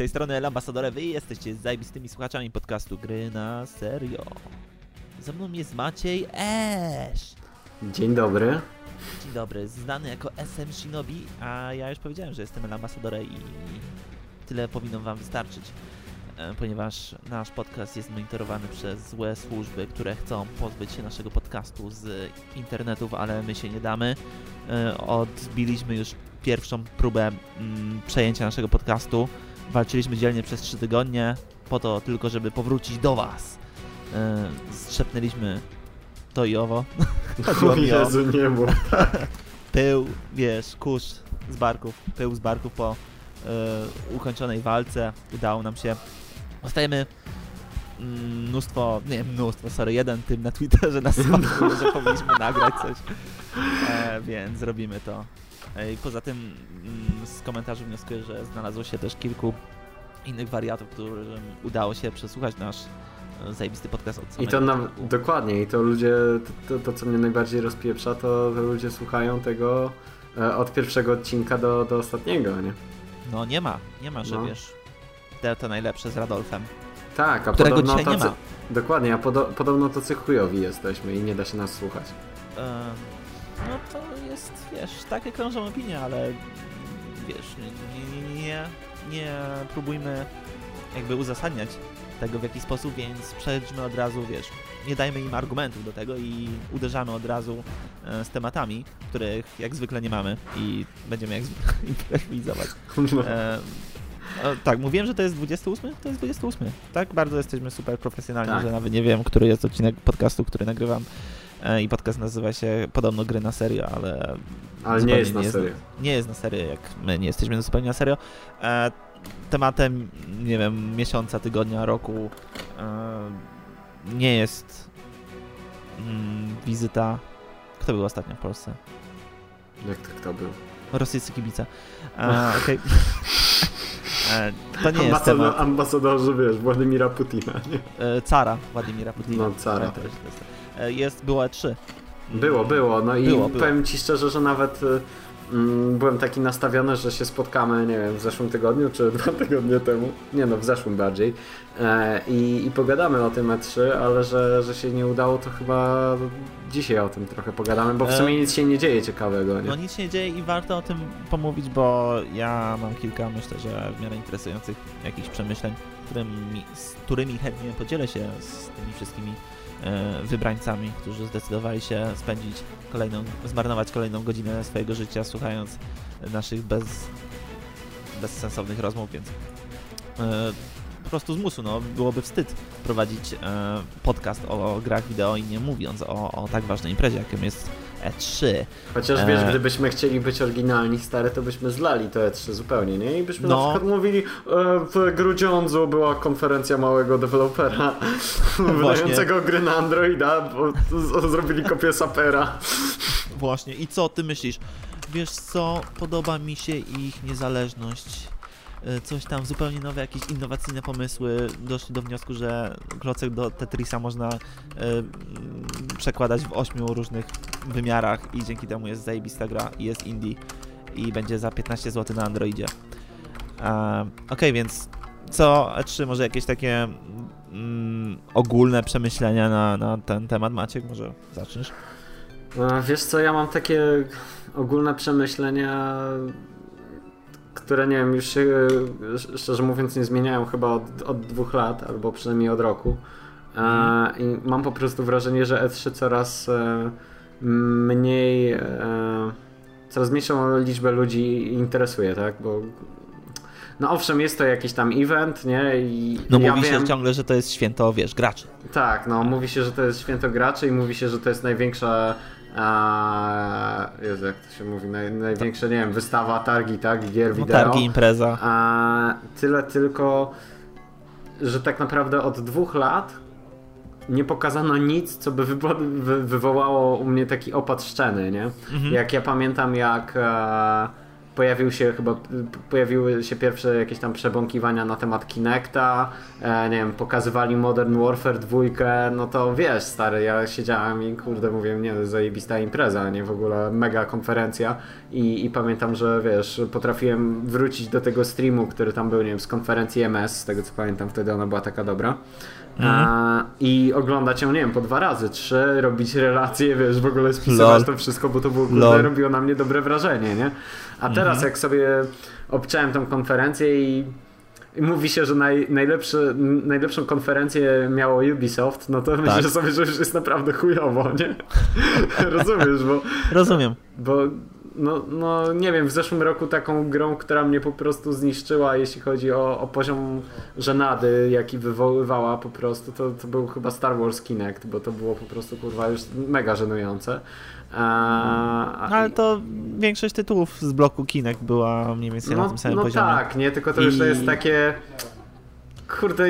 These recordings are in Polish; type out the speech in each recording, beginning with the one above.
Tej strony El Ambasadore, wy jesteście zajebistymi słuchaczami podcastu Gry na Serio. Ze mną jest Maciej Esz. Dzień dobry. Dzień dobry, znany jako SM Shinobi, a ja już powiedziałem, że jestem El Ambasadore i tyle powinno wam wystarczyć, e, ponieważ nasz podcast jest monitorowany przez złe służby, które chcą pozbyć się naszego podcastu z internetów, ale my się nie damy. E, Odbiliśmy już pierwszą próbę mm, przejęcia naszego podcastu. Walczyliśmy dzielnie przez 3 tygodnie, po to tylko, żeby powrócić do Was. E, Strzepnęliśmy to i owo. O Jezu, nie mów. pył, wiesz, kurz z barków, pył z barków po e, ukończonej walce. Udało nam się. Dostajemy mm, mnóstwo, nie mnóstwo, sorry, jeden tym na Twitterze nas smatruje, że powinniśmy nagrać coś, e, więc zrobimy to. I poza tym mm, z komentarzy wnioskuję, że znalazło się też kilku innych wariatów, którym udało się przesłuchać nasz e, zajebisty podcast od I samego to nam, dokładnie, i to ludzie, to, to, to co mnie najbardziej rozpieprza, to, to ludzie słuchają tego e, od pierwszego odcinka do, do ostatniego, nie? No nie ma, nie ma, że No. wiesz, te to najlepsze z Radolfem. Tak, a Którego podobno dzisiaj nie ma. Dokładnie, a podo, podobno tacy chujowi jesteśmy i nie da się nas słuchać. Em, No to wiesz, takie krążą opinie, ale wiesz, nie, nie, nie, nie próbujmy jakby uzasadniać tego w jakiś sposób, więc przejdźmy od razu, wiesz, nie dajmy im argumentów do tego i uderzamy od razu e, z tematami, których jak zwykle nie mamy i będziemy jak zwykle improwizować. No. E, tak, mówiłem, że to jest 28? To jest 28. Tak, bardzo jesteśmy super profesjonalni, Tak. że nawet nie wiem, który jest odcinek podcastu, który nagrywam. E, I podcast nazywa się podobno gry na serio, ale. Ale nie jest na serio. nie jest na serio, jak my nie jesteśmy zupełnie na serio. E, tematem, nie wiem, miesiąca, tygodnia, roku e, nie jest mm, wizyta. Kto był ostatnio w Polsce? Jak to kto był? Rosyjscy kibice. E, okej. e, to nie jest Ambasador, temat. ambasadorzy, wiesz, Władimira Putina, nie? E, cara Władimira Putina. No, cara, tak. Jest- e, Jest, było E3. Było, było, no i Było, było. powiem ci szczerze, że nawet y, mm, byłem taki nastawiony, że się spotkamy, nie wiem, w zeszłym tygodniu, czy dwa tygodnie temu, nie no, w zeszłym bardziej e, i, i pogadamy o tym E3, ale że, że się nie udało, to chyba dzisiaj o tym trochę pogadamy, bo w E, sumie nic się nie dzieje ciekawego, nie? No nic się nie dzieje i warto o tym pomówić, bo ja mam kilka, myślę, że w miarę interesujących jakichś przemyśleń, którymi, z którymi chętnie podzielę się z tymi wszystkimi e, wybrańcami, którzy zdecydowali się spędzić kolejną, zmarnować kolejną godzinę swojego życia słuchając naszych bez, bezsensownych rozmów, więc e, po prostu z musu, no, byłoby wstyd prowadzić e, podcast o, grach wideo i nie mówiąc o, o tak ważnej imprezie, jaką jest E3. Chociaż wiesz, e, gdybyśmy chcieli być oryginalni, stary, to byśmy zlali to E3 zupełnie, nie? I byśmy No. na przykład mówili, e, w Grudziądzu była konferencja małego dewelopera wydającego gry na Androida, bo zrobili kopię Sapera. Właśnie. I co ty myślisz? Wiesz co, podoba mi się ich niezależność. E, Coś tam, zupełnie nowe, jakieś innowacyjne pomysły. Doszli do wniosku, że klocek do Tetrisa można mm, przekładać w ośmiu różnych wymiarach i dzięki temu jest zajebista gra i jest indie i będzie za 15 zł na Androidzie. E, Okej, więc co E3, może jakieś takie mm, ogólne przemyślenia na, na ten temat Maciek? Może zaczniesz? Wiesz co, ja mam takie ogólne przemyślenia, które nie wiem, już się e, szczerze mówiąc nie zmieniają chyba od, od dwóch lat, albo przynajmniej od roku. E, I mam po prostu wrażenie, że E3 coraz e, mniej, e, coraz mniejszą liczbę ludzi interesuje, tak? Bo no owszem, jest to jakiś tam event, nie? I No ja mówi wiem, się ciągle, że to jest święto, wiesz, graczy. tak, no mówi się, że to jest święto graczy i mówi się, że to jest największa a, Jezu, jak to się mówi, naj, największa, nie wiem, wystawa, targi, tak, gier No, wideo. targi, impreza. A, tyle tylko, że tak naprawdę od dwóch lat nie pokazano nic, co by wywo- wy, wywołało u mnie taki opad szczeny, nie? Mhm. Jak ja pamiętam, jak e, pojawił się chyba, pojawiły się pierwsze jakieś tam przebąkiwania na temat Kinecta, e, nie wiem, pokazywali Modern Warfare 2, no to wiesz, stary, ja siedziałem i kurde, mówię, nie, zajebista impreza, nie w ogóle mega konferencja i, i pamiętam, że wiesz, potrafiłem wrócić do tego streamu, który tam był, nie wiem, z konferencji MS, z tego co pamiętam, wtedy ona była taka dobra. Mhm. I oglądać ją, nie wiem, po dwa razy, trzy, robić relacje, wiesz, w ogóle spisywać to wszystko, bo to było, kurde, robiło na mnie dobre wrażenie, nie? A teraz mhm. jak sobie obczałem tą konferencję i mówi się, że naj, najlepszą konferencję miało Ubisoft, no to tak. myślę sobie, że już jest naprawdę chujowo, nie? Rozumiesz, bo... Rozumiem. Bo no, no nie wiem, w zeszłym roku taką grą, która mnie po prostu zniszczyła, jeśli chodzi o, o poziom żenady, jaki wywoływała po prostu, to, to był chyba Star Wars Kinect, bo to było po prostu kurwa już mega żenujące. A, no, ale to większość tytułów z bloku Kinect była mniej więcej no, na tym samym no poziomie. No tak, nie, tylko to I... już to jest takie kurde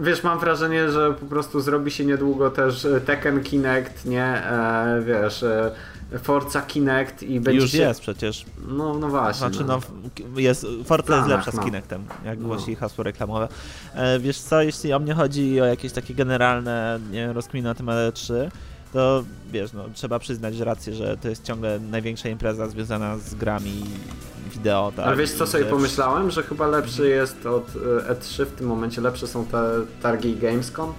wiesz, mam wrażenie, że po prostu zrobi się niedługo też Tekken Kinect, nie, e, wiesz, e, Forza Kinect i będzie Już się... jest przecież. No, no właśnie. Znaczy, no, no jest, Forza jest lepsza z no. Kinectem, jak no. głosi hasło reklamowe. E, wiesz co, jeśli o mnie chodzi o jakieś takie generalne nie, rozkminy na temat 3 to wiesz, no, trzeba przyznać rację, że to jest ciągle największa impreza związana z grami wideo. Tak? Ale wiesz co sobie pomyślałem, że chyba lepszy jest od e, E3 w tym momencie, lepsze są te targi Gamescom?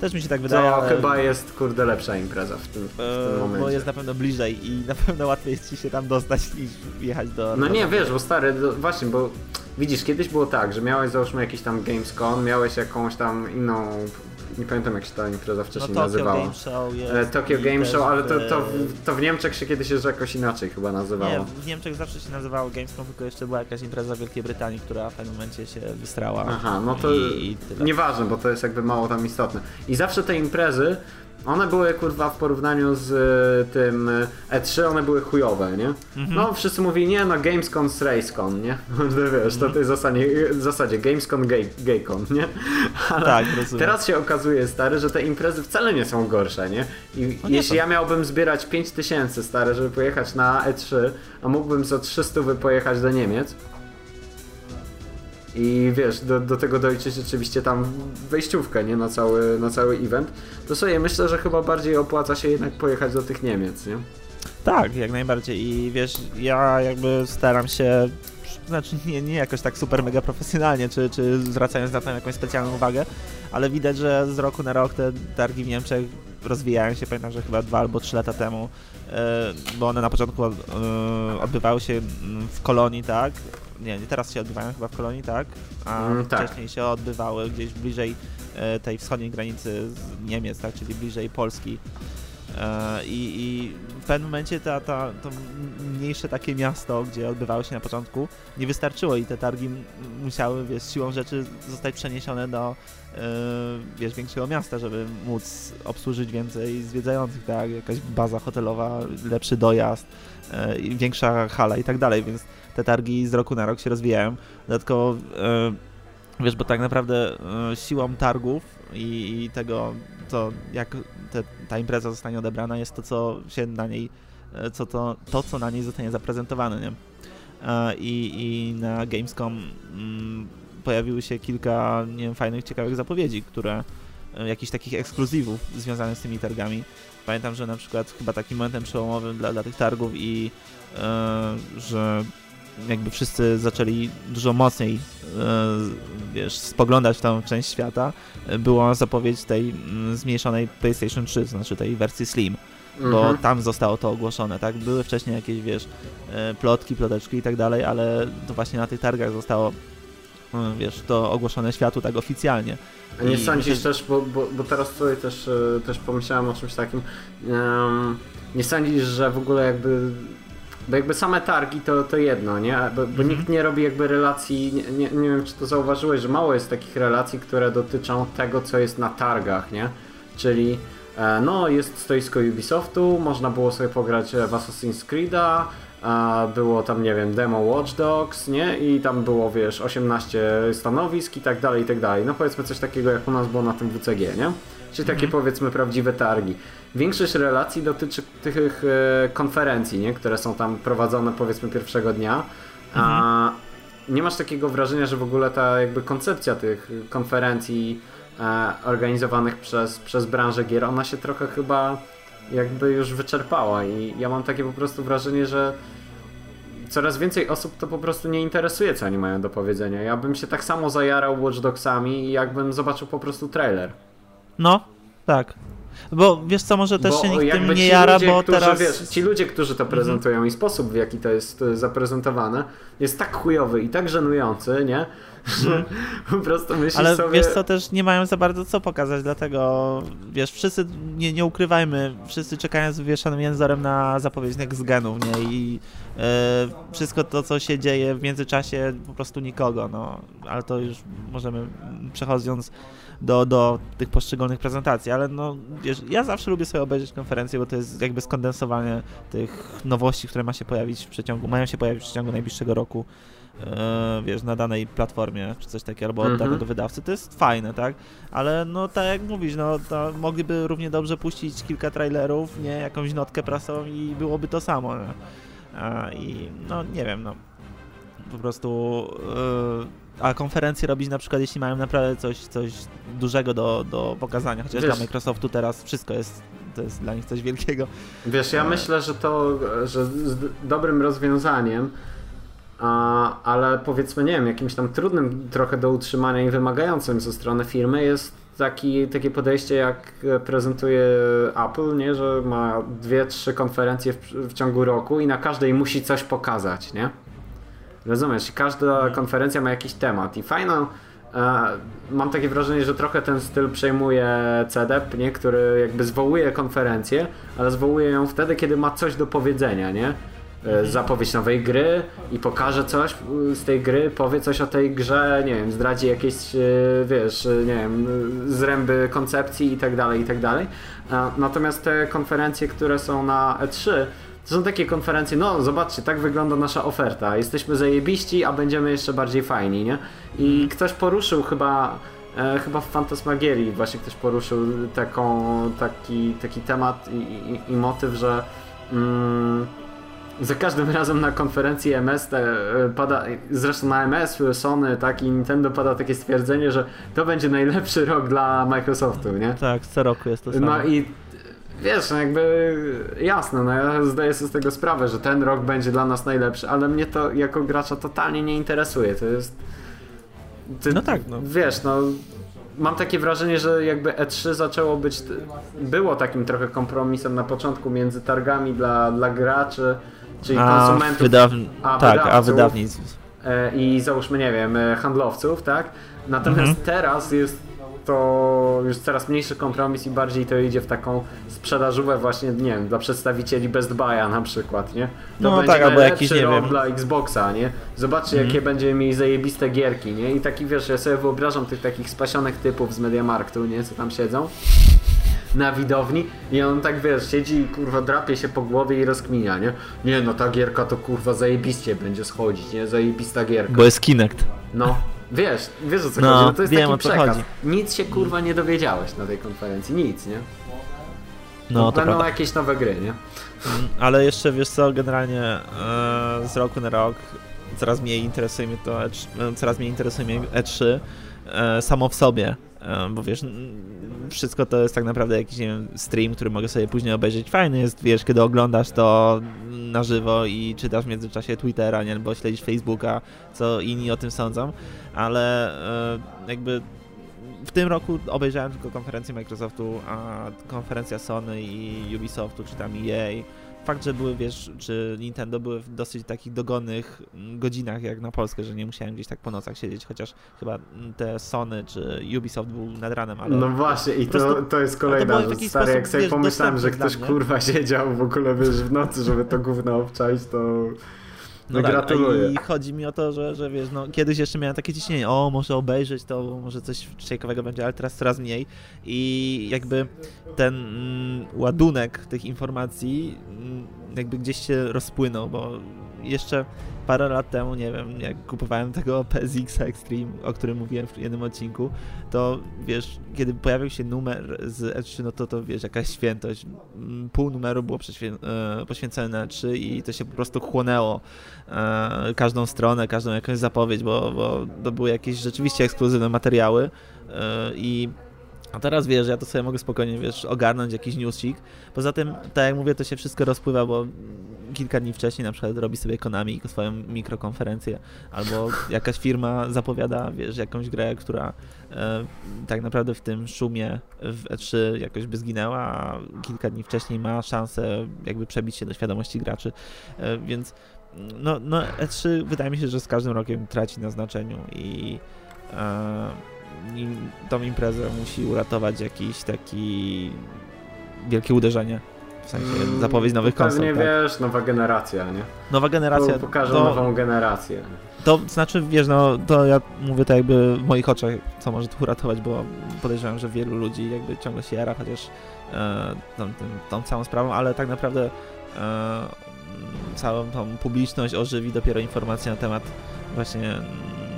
Też mi się tak wydaje. To ale... chyba jest, kurde, lepsza impreza w tym, w tym eee, momencie. Bo jest na pewno bliżej i na pewno łatwiej jest ci się tam dostać niż jechać do... No nie, wiesz, bo stary, do, właśnie, bo widzisz, kiedyś było tak, że miałeś załóżmy jakiś tam Gamescom, miałeś jakąś tam inną nie pamiętam jak się ta impreza wcześniej no, nazywała. Game Show jest e, Tokyo Game Show, ale to, to, to w Niemczech się kiedyś jeszcze jakoś inaczej chyba nazywało. Nie, w Niemczech zawsze się nazywało Gamescom, tylko jeszcze była jakaś impreza w Wielkiej Brytanii, która w pewnym momencie się wystrała. Aha, no to i, i nieważne, bo to jest jakby mało tam istotne. I zawsze te imprezy one były kurwa w porównaniu z y, tym E3, one były chujowe, nie? Mhm. No wszyscy mówili, nie no Gamescom z RaceCon, nie? No, wiesz, to, to jest w zasadzie, w zasadzie Gamescom gay, Gaycon, nie? Ale tak, rozumiem. Teraz się okazuje, stary, że te imprezy wcale nie są gorsze, nie? I no jeśli ja miałbym zbierać 5000, stary, żeby pojechać na E3, a mógłbym za 300 pojechać do Niemiec, i wiesz, do, do tego dojdzie rzeczywiście tam wejściówkę, nie? Na cały, na cały event, to sobie myślę, że chyba bardziej opłaca się jednak pojechać do tych Niemiec, nie? Tak, jak najbardziej i wiesz, ja jakby staram się znaczy nie, nie jakoś tak super mega profesjonalnie, czy, czy zwracając na to jakąś specjalną uwagę, ale widać, że z roku na rok te targi w Niemczech rozwijają się, pamiętam, że chyba dwa albo trzy lata temu, e, bo one na początku e, odbywały się w kolonii, tak, nie, nie teraz się odbywają chyba w Kolonii, tak? A mm, tak. wcześniej się odbywały gdzieś bliżej e, tej wschodniej granicy z Niemiec, tak? Czyli bliżej Polski. E, I, I, w pewnym momencie ta, ta, to mniejsze takie miasto, gdzie odbywały się na początku, nie wystarczyło i te targi musiały, wiesz, siłą rzeczy zostać przeniesione do e, wiesz, większego miasta, żeby móc obsłużyć więcej zwiedzających, tak? Jakaś baza hotelowa, lepszy dojazd, e, większa hala i tak dalej, więc te targi z roku na rok się rozwijają. Dodatkowo, wiesz, bo tak naprawdę siłą targów i, tego, to jak te, ta impreza zostanie odebrana, jest to, co się na niej, e, co to, to co na niej zostanie zaprezentowane, nie? E, I, i na Gamescom mm, pojawiły się kilka, nie wiem, fajnych, ciekawych zapowiedzi, które, e, jakichś takich ekskluzywów związanych z tymi targami. Pamiętam, że na przykład chyba takim momentem przełomowym dla, dla tych targów i że jakby wszyscy zaczęli dużo mocniej wiesz, spoglądać w tą część świata, była zapowiedź tej mm, zmniejszonej PlayStation 3, znaczy tej wersji Slim. Bo mhm. tam zostało to ogłoszone, tak? Były wcześniej jakieś, wiesz, e, plotki, ploteczki i tak dalej, ale to właśnie na tych targach zostało, mm, wiesz, to ogłoszone światu tak oficjalnie. A nie I sądzisz też, bo, bo, bo teraz tutaj też, e, też pomyślałem o czymś takim, um, nie sądzisz, że w ogóle jakby bo jakby same targi to, to jedno, nie? Bo, bo mhm. nikt nie robi jakby relacji, nie, nie, nie, wiem czy to zauważyłeś, że mało jest takich relacji, które dotyczą tego, co jest na targach, nie? Czyli e, no jest stoisko Ubisoftu, można było sobie pograć w Assassin's Creed'a, a było tam, nie wiem, demo Watch Dogs, nie? I tam było, wiesz, 18 stanowisk i tak dalej, i tak dalej. No powiedzmy coś takiego, jak u nas było na tym WCG, nie? Czyli takie, Mhm. powiedzmy, prawdziwe targi. Większość relacji dotyczy tych e, konferencji, nie? Które są tam prowadzone, powiedzmy, pierwszego dnia. A nie masz takiego wrażenia, że w ogóle ta jakby koncepcja tych konferencji e, organizowanych przez, przez branżę gier, ona się trochę chyba jakby już wyczerpała i ja mam takie po prostu wrażenie, że coraz więcej osób to po prostu nie interesuje, co oni mają do powiedzenia. Ja bym się tak samo zajarał Watch Dogsami, jakbym zobaczył po prostu trailer. No, tak. Bo wiesz co, może też Bo się nikt tym nie jara, ludzie, bo którzy, teraz... Wiesz, ci ludzie, którzy to prezentują i sposób, w jaki to jest e, zaprezentowane, jest tak chujowy i tak żenujący, nie? Że po prostu myślisz Ale sobie... wiesz co, też nie mają za bardzo co pokazać, dlatego wiesz, wszyscy, nie, nie ukrywajmy, wszyscy czekają z wywieszonym jęzorem na zapowiedź Next Genów, nie? I e, wszystko to, co się dzieje w międzyczasie, po prostu nikogo, no. Ale to już możemy, przechodząc do, do tych poszczególnych prezentacji, ale no, wiesz, ja zawsze lubię sobie obejrzeć konferencję, bo to jest jakby skondensowanie tych nowości, które ma się pojawić w przeciągu, mają się pojawić w przeciągu najbliższego roku e, wiesz, na danej platformie, czy coś takiego, albo od Mhm. danego wydawcy, to jest fajne, tak? Ale no tak jak mówisz, no to mogliby równie dobrze puścić kilka trailerów, nie, jakąś notkę prasową i byłoby to samo, no. A, I no nie wiem, no po prostu e, a konferencje robić na przykład, jeśli mają naprawdę coś, coś dużego do, do pokazania, chociaż Wiesz- dla Microsoftu teraz wszystko jest, to jest dla nich coś wielkiego. Wiesz, ja myślę, że to, że z dobrym rozwiązaniem, a, ale powiedzmy, nie wiem, jakimś tam trudnym trochę do utrzymania i wymagającym ze strony firmy jest taki, takie podejście, jak prezentuje Apple, nie? że ma dwie, trzy konferencje w, w ciągu roku i na każdej musi coś pokazać, nie? Rozumiesz? Każda konferencja ma jakiś temat i fajną e, mam takie wrażenie, że trochę ten styl przejmuje CDEP, nie? który jakby zwołuje konferencję, ale zwołuje ją wtedy, kiedy ma coś do powiedzenia, nie? E, Zapowiedź nowej gry i pokaże coś y, z tej gry, powie coś o tej grze, nie wiem, zdradzi jakieś, wiesz, nie wiem, zręby koncepcji i tak dalej, i tak dalej. Natomiast te konferencje, które są na E3, to są takie konferencje, no zobaczcie, tak wygląda nasza oferta. Jesteśmy zajebiści, a będziemy jeszcze bardziej fajni, nie? I ktoś poruszył chyba, e, chyba w Fantasmagierii właśnie ktoś poruszył taką, taki, taki temat i, i, i motyw, że mm, za każdym razem na konferencji MS te, e, pada, zresztą na MS, Sony, tak i Nintendo pada takie stwierdzenie, że to będzie najlepszy rok dla Microsoftu, nie? Tak, co roku jest to samo. No i wiesz, no jakby jasne, no ja zdaję sobie z tego sprawę, że ten rok będzie dla nas najlepszy, ale mnie to jako gracza totalnie nie interesuje. To jest. Ty, No tak, no. Wiesz, no. Mam takie wrażenie, że jakby E3 zaczęło być. Było takim trochę kompromisem na początku między targami dla, dla graczy, czyli a konsumentów a tak, a wydawnictw. e, i załóżmy, nie wiem, e, handlowców, tak? Natomiast Mhm. teraz jest to już coraz mniejszy kompromis i bardziej to idzie w taką sprzedażówę właśnie, nie wiem, dla przedstawicieli Best Buy'a na przykład, nie? To No będzie tak, albo najlepszy jakiś, nie wiem. dla Xboxa, nie? Zobaczcie, Mhm. jakie będziemy mieli zajebiste gierki, nie? I taki, wiesz, ja sobie wyobrażam tych takich spasionych typów z Mediamarktu, nie? Co tam siedzą na widowni i on tak, wiesz, siedzi i kurwa drapie się po głowie i rozkminia, nie? Nie, no ta gierka to kurwa zajebiście będzie schodzić, nie? Zajebista gierka. Bo jest Kinect. No, wiesz, wiesz o co No, chodzi, no to jest wiem, taki przekaz. chodzi. Nic się kurwa nie dowiedziałeś na tej konferencji, nic, nie? No, to Będą jakieś nowe gry, nie? Mm, Ale jeszcze wiesz co, generalnie e, z roku na rok coraz mniej interesuje mnie to E3, e, coraz mniej interesuje mnie E3 e, samo w sobie, bo wiesz, wszystko to jest tak naprawdę jakiś nie wiem, stream, który mogę sobie później obejrzeć. Fajny jest, wiesz, kiedy oglądasz to na żywo i czytasz w międzyczasie Twittera, nie, albo śledzisz Facebooka, co inni o tym sądzą, ale e, jakby w tym roku obejrzałem tylko konferencję Microsoftu, a konferencja Sony i Ubisoftu, czy tam EA. Fakt, że były, wiesz, czy Nintendo były w dosyć takich dogodnych mm, godzinach jak na Polskę, że nie musiałem gdzieś tak po nocach siedzieć, chociaż chyba mm, te Sony czy Ubisoft był nad ranem, ale... No właśnie i to, prostu- to jest to kolejna rzecz, stary, jak sobie pomyślałem, że ktoś kurwa siedział w ogóle, wiesz, w nocy, żeby to gówno obczaić, to... No tak, Gratuluję. i chodzi mi o to, że, że wiesz, no kiedyś jeszcze miałem takie ciśnienie, o może obejrzeć to, może coś ciekawego będzie, ale teraz coraz mniej i jakby ten mm, ładunek tych informacji mm, jakby gdzieś się rozpłynął, bo jeszcze parę lat temu, nie wiem, jak kupowałem tego PSX Extreme, o którym mówiłem w jednym odcinku, to wiesz, kiedy pojawił się numer z E3, no to to wiesz, jakaś świętość. Mm, Pół numeru było e, poświęcone na E3 i to się po prostu chłonęło e, każdą stronę, każdą jakąś zapowiedź, bo, bo to były jakieś rzeczywiście ekskluzywne materiały e, i a teraz wiesz, ja to sobie mogę spokojnie, wiesz, ogarnąć jakiś newsik. Poza tym, tak jak mówię, to się wszystko rozpływa, bo kilka dni wcześniej na przykład robi sobie Konami swoją mikrokonferencję, albo jakaś firma zapowiada, wiesz, jakąś grę, która e, tak naprawdę w tym szumie w E3 jakoś by zginęła, a kilka dni wcześniej ma szansę jakby przebić się do świadomości graczy, e, więc no, no E3 wydaje mi się, że z każdym rokiem traci na znaczeniu i, e, i tą imprezę musi uratować jakiś taki wielkie uderzenie. W sensie Mm, zapowiedź nowych konsol. Pewnie Tak? wiesz, nowa generacja, nie? Nowa generacja. Po- Pokażą to, nową generację. to znaczy, wiesz, no to ja mówię to jakby w moich oczach, co może to uratować, bo podejrzewam, że wielu ludzi jakby ciągle się jara, chociaż e, tą, tym, tą całą sprawą, ale tak naprawdę e, całą tą publiczność ożywi dopiero informacja na temat właśnie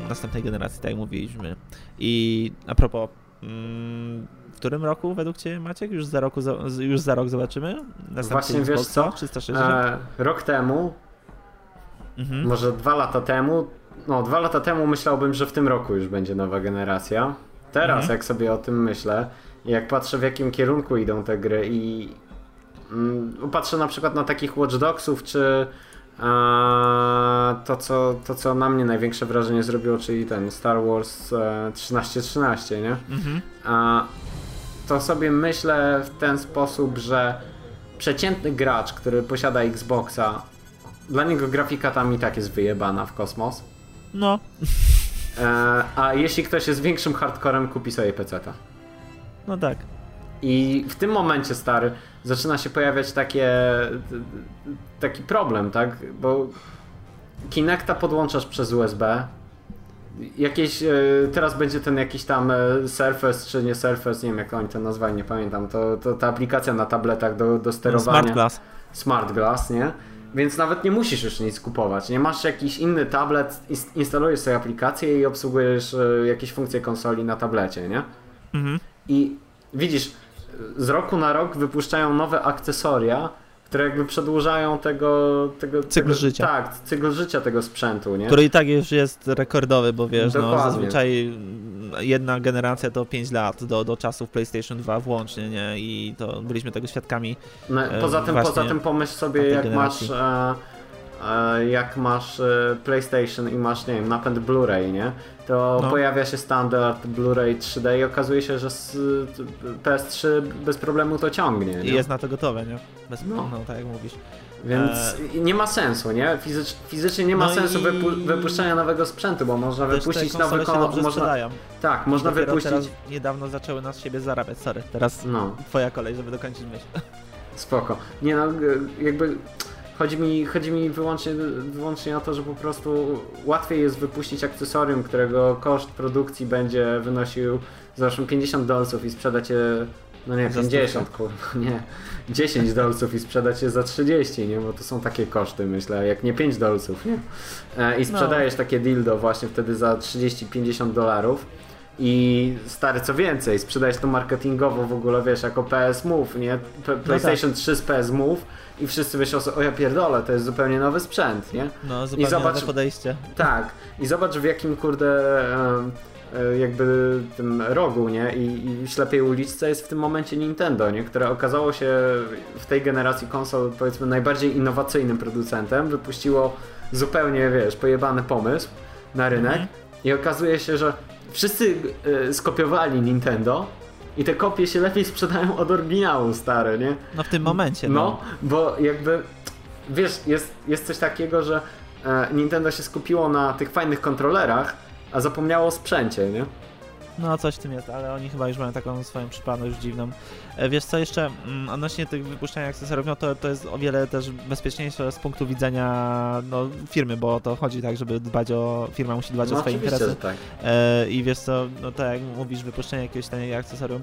następnej generacji, tak jak mówiliśmy. I a propos, mm, w którym roku według Ciebie Maciek? Już za, roku, już za rok zobaczymy? Następny Właśnie wiesz Xboxa co? 360? E, rok temu, mhm. może dwa lata temu, no dwa lata temu myślałbym, że w tym roku już będzie nowa generacja. Teraz Mhm. jak sobie o tym myślę i jak patrzę w jakim kierunku idą te gry i mm, patrzę na przykład na takich Watch Dogsów czy e, to, co, to co na mnie największe wrażenie zrobiło, czyli ten Star Wars e, 1313, nie? Mhm. A to sobie myślę w ten sposób, że przeciętny gracz, który posiada Xboxa, dla niego grafika tam i tak jest wyjebana w kosmos. No, E, a jeśli ktoś jest większym hardcorem, kupi sobie PC-ta. no tak. I w tym momencie, stary, zaczyna się pojawiać takie, taki problem, tak? Bo Kinecta podłączasz przez USB. Jakieś, e, teraz będzie ten jakiś tam e, Surface, czy nie Surface, nie wiem jak oni to nazwali, nie pamiętam. To, to ta aplikacja na tabletach do, do sterowania. Smart Glass. Smart Glass, nie? Więc nawet nie musisz już nic kupować. Nie masz jakiś inny tablet, ins- instalujesz sobie aplikację i obsługujesz e, jakieś funkcje konsoli na tablecie, nie? Mhm. I widzisz, z roku na rok wypuszczają nowe akcesoria, które jakby przedłużają tego. tego Cykl tego, życia. Tak, cykl życia tego sprzętu, nie? Który i tak już jest rekordowy, bo wiesz, no zazwyczaj jedna generacja to 5 lat do, do czasów PlayStation 2 włącznie, nie? I to byliśmy tego świadkami. No, e, poza, tym, właśnie poza tym pomyśl sobie, jak generacji. masz. E, e, jak masz e, PlayStation i masz, nie wiem, napęd Blu-ray, nie? To No. pojawia się standard Blu-ray 3D i okazuje się, że z, PS3 bez problemu to ciągnie. Nie? I jest na to gotowe, nie? Bez, No. no. tak jak mówisz. Więc E, nie ma sensu, nie? Fizycz, fizycznie nie ma No sensu i- wypu- wypuszczania nowego sprzętu, bo można te wypuścić nowy się kon- dobrze można, sprzedają. Tak, można Dopiero wypuścić. teraz niedawno zaczęły nas siebie zarabiać, sorry. Teraz No, twoja kolej, żeby dokończyć myśl. spoko. Nie no, jakby chodzi mi, chodzi mi wyłącznie, wyłącznie o to, że po prostu łatwiej jest wypuścić akcesorium, którego koszt produkcji będzie wynosił załóżmy 50 dolców i sprzedać je, no nie, Za 50 kurwa, nie, 10 dolców i sprzedać je za 30, nie, bo to są takie koszty, myślę, jak nie 5 dolców, nie? E, I sprzedajesz takie dildo właśnie wtedy za 30-50 dolarów. I stary, co więcej, sprzedajesz to marketingowo w ogóle, wiesz, jako PS Move, nie? P- PlayStation 3 z PS Move i wszyscy myślą sobie, o ja pierdolę, to jest zupełnie nowy sprzęt, nie? No, zupełnie zobacz- nowe podejście. Tak, i zobacz w jakim kurde em, e, jakby tym rogu, nie? I, I ślepej uliczce jest w tym momencie Nintendo, nie? Które okazało się w tej generacji konsol powiedzmy najbardziej innowacyjnym producentem. Wypuściło zupełnie, wiesz, pojebany pomysł na rynek Mhm. i okazuje się, że wszyscy e, skopiowali Nintendo i te kopie się lepiej sprzedają od oryginału, stare, nie? No w tym momencie, No, no. bo jakby wiesz, jest, jest coś takiego, że e, Nintendo się skupiło na tych fajnych kontrolerach, a zapomniało o sprzęcie, nie? No, coś w tym jest, ale oni chyba już mają taką swoją przypadność już dziwną. E, Wiesz co, jeszcze mm, odnośnie tych wypuszczania akcesoriów, no to, to jest o wiele też bezpieczniejsze z punktu widzenia no, firmy, bo o to chodzi tak, żeby dbać o, firma musi dbać o No swoje oczywiście, interesy. tak. E, I wiesz co, no tak jak mówisz, wypuszczenie jakiegoś taniego akcesorium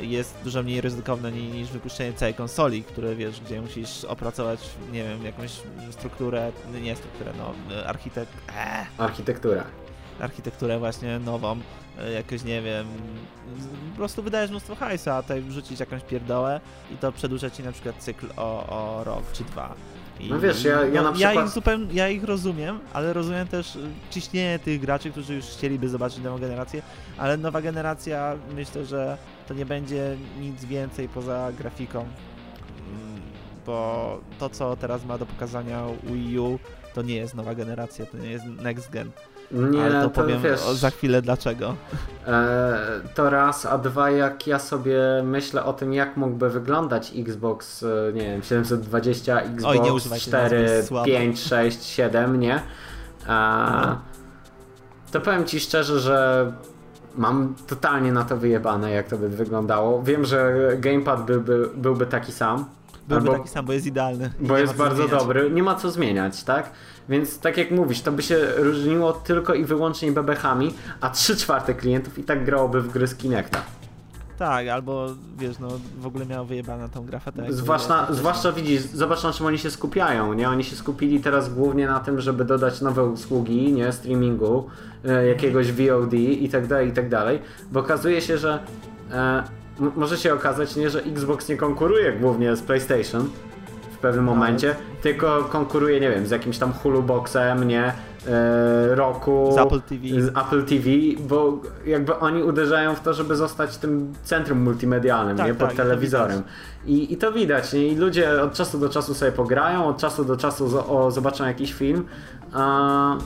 jest dużo mniej ryzykowne ni- niż wypuszczenie całej konsoli, które wiesz, gdzie musisz opracować, nie wiem, jakąś strukturę, nie strukturę, no, architekt, eee, Architektura. architekturę właśnie nową, jakoś nie wiem, po prostu wydajesz mnóstwo hajsu, a tutaj wrzucić jakąś pierdołę i to przedłuża ci na przykład cykl o, o rok czy dwa. I, No wiesz, ja- ja no, na ja przykład- ich zupełnie, ja ich rozumiem, ale rozumiem też ciśnienie tych graczy, którzy już chcieliby zobaczyć nową generację, ale nowa generacja myślę, że to nie będzie nic więcej poza grafiką, Mm, bo to co teraz ma do pokazania Wii U to nie jest nowa generacja, to nie jest next gen. Nie, Ale to to, powiem wiesz, za chwilę dlaczego. e, to raz, a dwa, jak ja sobie myślę o tym, jak mógłby wyglądać Xbox, e, nie wiem, 720, Xbox Oj, nie używaj tej nazwy, 4, jest słaba. 5, 6, 7, nie? A, No. To powiem Ci szczerze, że mam totalnie na to wyjebane, jak to by wyglądało. Wiem, że gamepad byłby, byłby taki sam, Byłby Albo- taki sam, bo jest idealny. bo jest bardzo zmieniać. dobry, nie ma co zmieniać, tak? Więc tak jak mówisz, to by się różniło tylko i wyłącznie bebechami, a 3 czwarte klientów i tak grałoby w gry z Kinecta. Tak, albo wiesz, no w ogóle miał wyjebane tą grafę. Jak Zwłaszcza, zwłaszcza widzisz, zobacz na czym oni się skupiają, nie? Oni się skupili teraz głównie na tym, żeby dodać nowe usługi, nie? Streamingu, e, jakiegoś VOD i tak dalej, i tak dalej, bo okazuje się, że e, może się okazać, nie, że Xbox nie konkuruje głównie z PlayStation w pewnym No, momencie, tylko konkuruje, nie wiem, z jakimś tam Hulu Boxem, nie? E, roku Z Apple TV. z Apple TV, bo jakby oni uderzają w to, żeby zostać tym centrum multimedialnym, Tak, nie? Pod tak, telewizorem. I, I to widać, nie? I ludzie od czasu do czasu sobie pograją, od czasu do czasu zo- o, zobaczą jakiś film, a,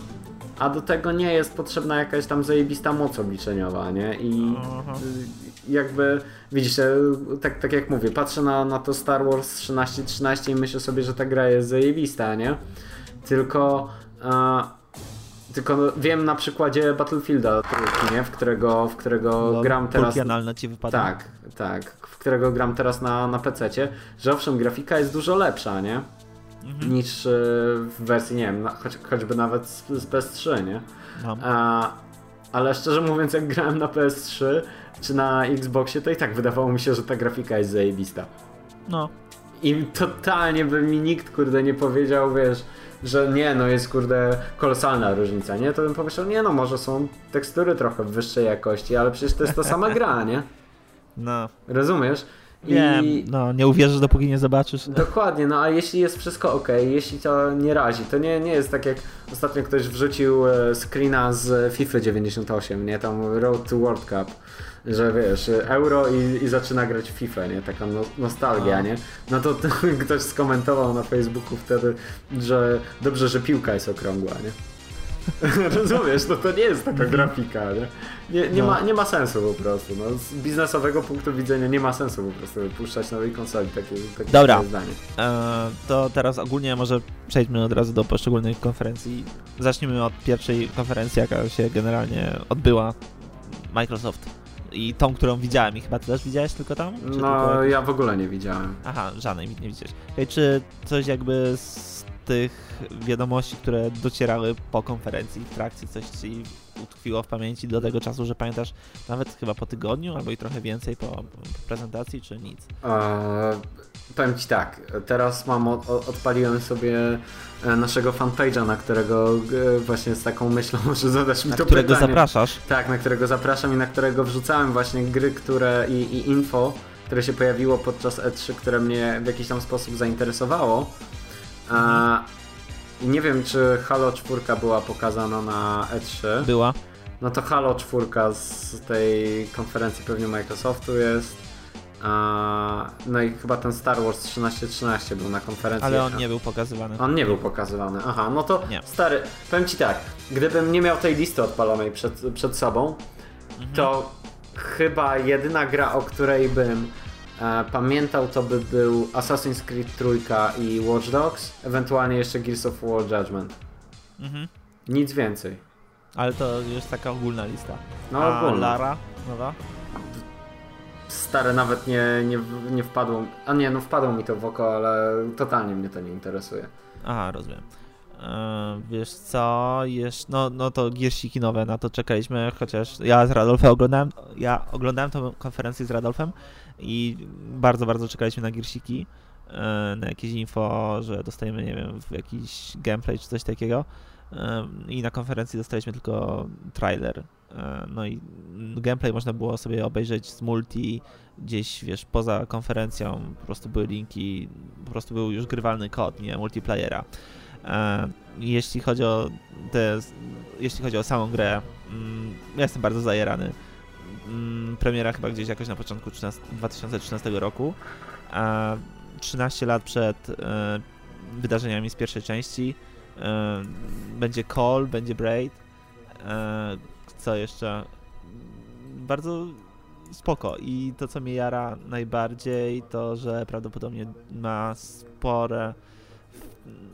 a do tego nie jest potrzebna jakaś tam zajebista moc obliczeniowa, nie? I jakby, widzicie, tak, tak jak mówię, patrzę na, na to Star Wars 1313 i myślę sobie, że ta gra jest zajebista, nie? Tylko... A, tylko no, wiem na przykładzie Battlefielda trójki, nie? W którego, w którego No, gram teraz. kulki analne ci wypadły. Tak, tak. W którego gram teraz na, na PC, że owszem, grafika jest dużo lepsza, nie? Mhm. Niż y, w wersji, nie wiem, choć, choćby nawet z, z PS3, nie? No. A, ale szczerze mówiąc, jak grałem na PS3 czy na Xboxie, to i tak wydawało mi się, że ta grafika jest zajebista. no. I totalnie by mi nikt, kurde, nie powiedział, wiesz, że nie, no jest, kurde, kolosalna różnica, nie? To bym powiedział, nie, no może są tekstury trochę wyższej jakości, ale przecież to jest ta sama gra, nie? No. Rozumiesz? Wiem, no nie uwierzysz dopóki nie zobaczysz. Dokładnie, no a jeśli jest wszystko ok, jeśli to nie razi, to nie, nie jest tak jak ostatnio ktoś wrzucił e, screena z FIFA 98, nie, tam Road to World Cup, że wiesz, euro i, i zaczyna grać w FIFA, nie, taka no, nostalgia, No. nie, no to, to ktoś skomentował na Facebooku wtedy, że dobrze, że piłka jest okrągła, nie. Rozumiesz, no to nie jest taka grafika, nie? Nie, nie, No. ma, nie ma sensu po prostu, no, z biznesowego punktu widzenia nie ma sensu po prostu wypuszczać nowej konsoli, takie, takie Dobra. zdanie. E, to teraz ogólnie może przejdźmy od razu do poszczególnych konferencji. Zacznijmy od pierwszej konferencji, jaka się generalnie odbyła. Microsoft. I tą, którą widziałem. I chyba ty też widziałeś tylko tam? Czy tylko No, jakieś- ja w ogóle nie widziałem. Aha, żadnej nie widziałeś. Okej, czy coś jakby z tych wiadomości, które docierały po konferencji, w trakcie, coś ci utkwiło w pamięci do tego czasu, że pamiętasz nawet chyba po tygodniu, albo i trochę więcej po, po prezentacji, czy nic? Eee, powiem ci tak, teraz mam, od, od- odpaliłem sobie e, naszego fanpage'a, na którego e, właśnie z taką myślą, że zadasz mi Na to którego pytanie. zapraszasz? Tak, na którego zapraszam i na którego wrzucałem właśnie gry, które i, i info, które się pojawiło podczas E3, które mnie w jakiś tam sposób zainteresowało. Nie wiem, czy Halo 4 była pokazana na E3. Była. No to Halo 4 z tej konferencji pewnie Microsoftu jest. No i chyba ten Star Wars 1313 był na konferencji. Ale on nie był pokazywany. On nie był pokazywany. Aha, no to Nie. stary, powiem ci tak, gdybym nie miał tej listy odpalonej przed, przed sobą, Mhm. to chyba jedyna gra, o której bym e, pamiętał, to by był Assassin's Creed Trójka i Watch Dogs, ewentualnie jeszcze Gears of War Judgment. Mhm. Nic więcej. Ale to już taka ogólna lista. No A ogólnie. Lara? nowa? Stare nawet nie, nie, nie wpadło. A nie, no wpadło mi to w oko, ale totalnie mnie to nie interesuje. Aha, rozumiem. Eee, wiesz co, jeszcze, no, no to giersiki nowe, na to czekaliśmy, chociaż ja z Radolfem oglądałem, ja oglądałem tą konferencję z Radolfem i bardzo, bardzo czekaliśmy na giersiki, eee, na jakieś info, że dostajemy, nie wiem, jakiś gameplay czy coś takiego eee, i na konferencji dostaliśmy tylko trailer, no i gameplay można było sobie obejrzeć z multi, gdzieś, wiesz, poza konferencją, po prostu były linki, po prostu był już grywalny kod, nie multiplayera. E, jeśli chodzi o te, jeśli chodzi o samą grę, mm, ja jestem bardzo zajerany. Mm, premiera chyba gdzieś jakoś na początku 13, 2013 roku. 13 lat przed e, wydarzeniami z pierwszej części. E, będzie Call, będzie Braid. Co jeszcze? Bardzo spoko. I to, co mnie jara najbardziej, to, że prawdopodobnie ma spore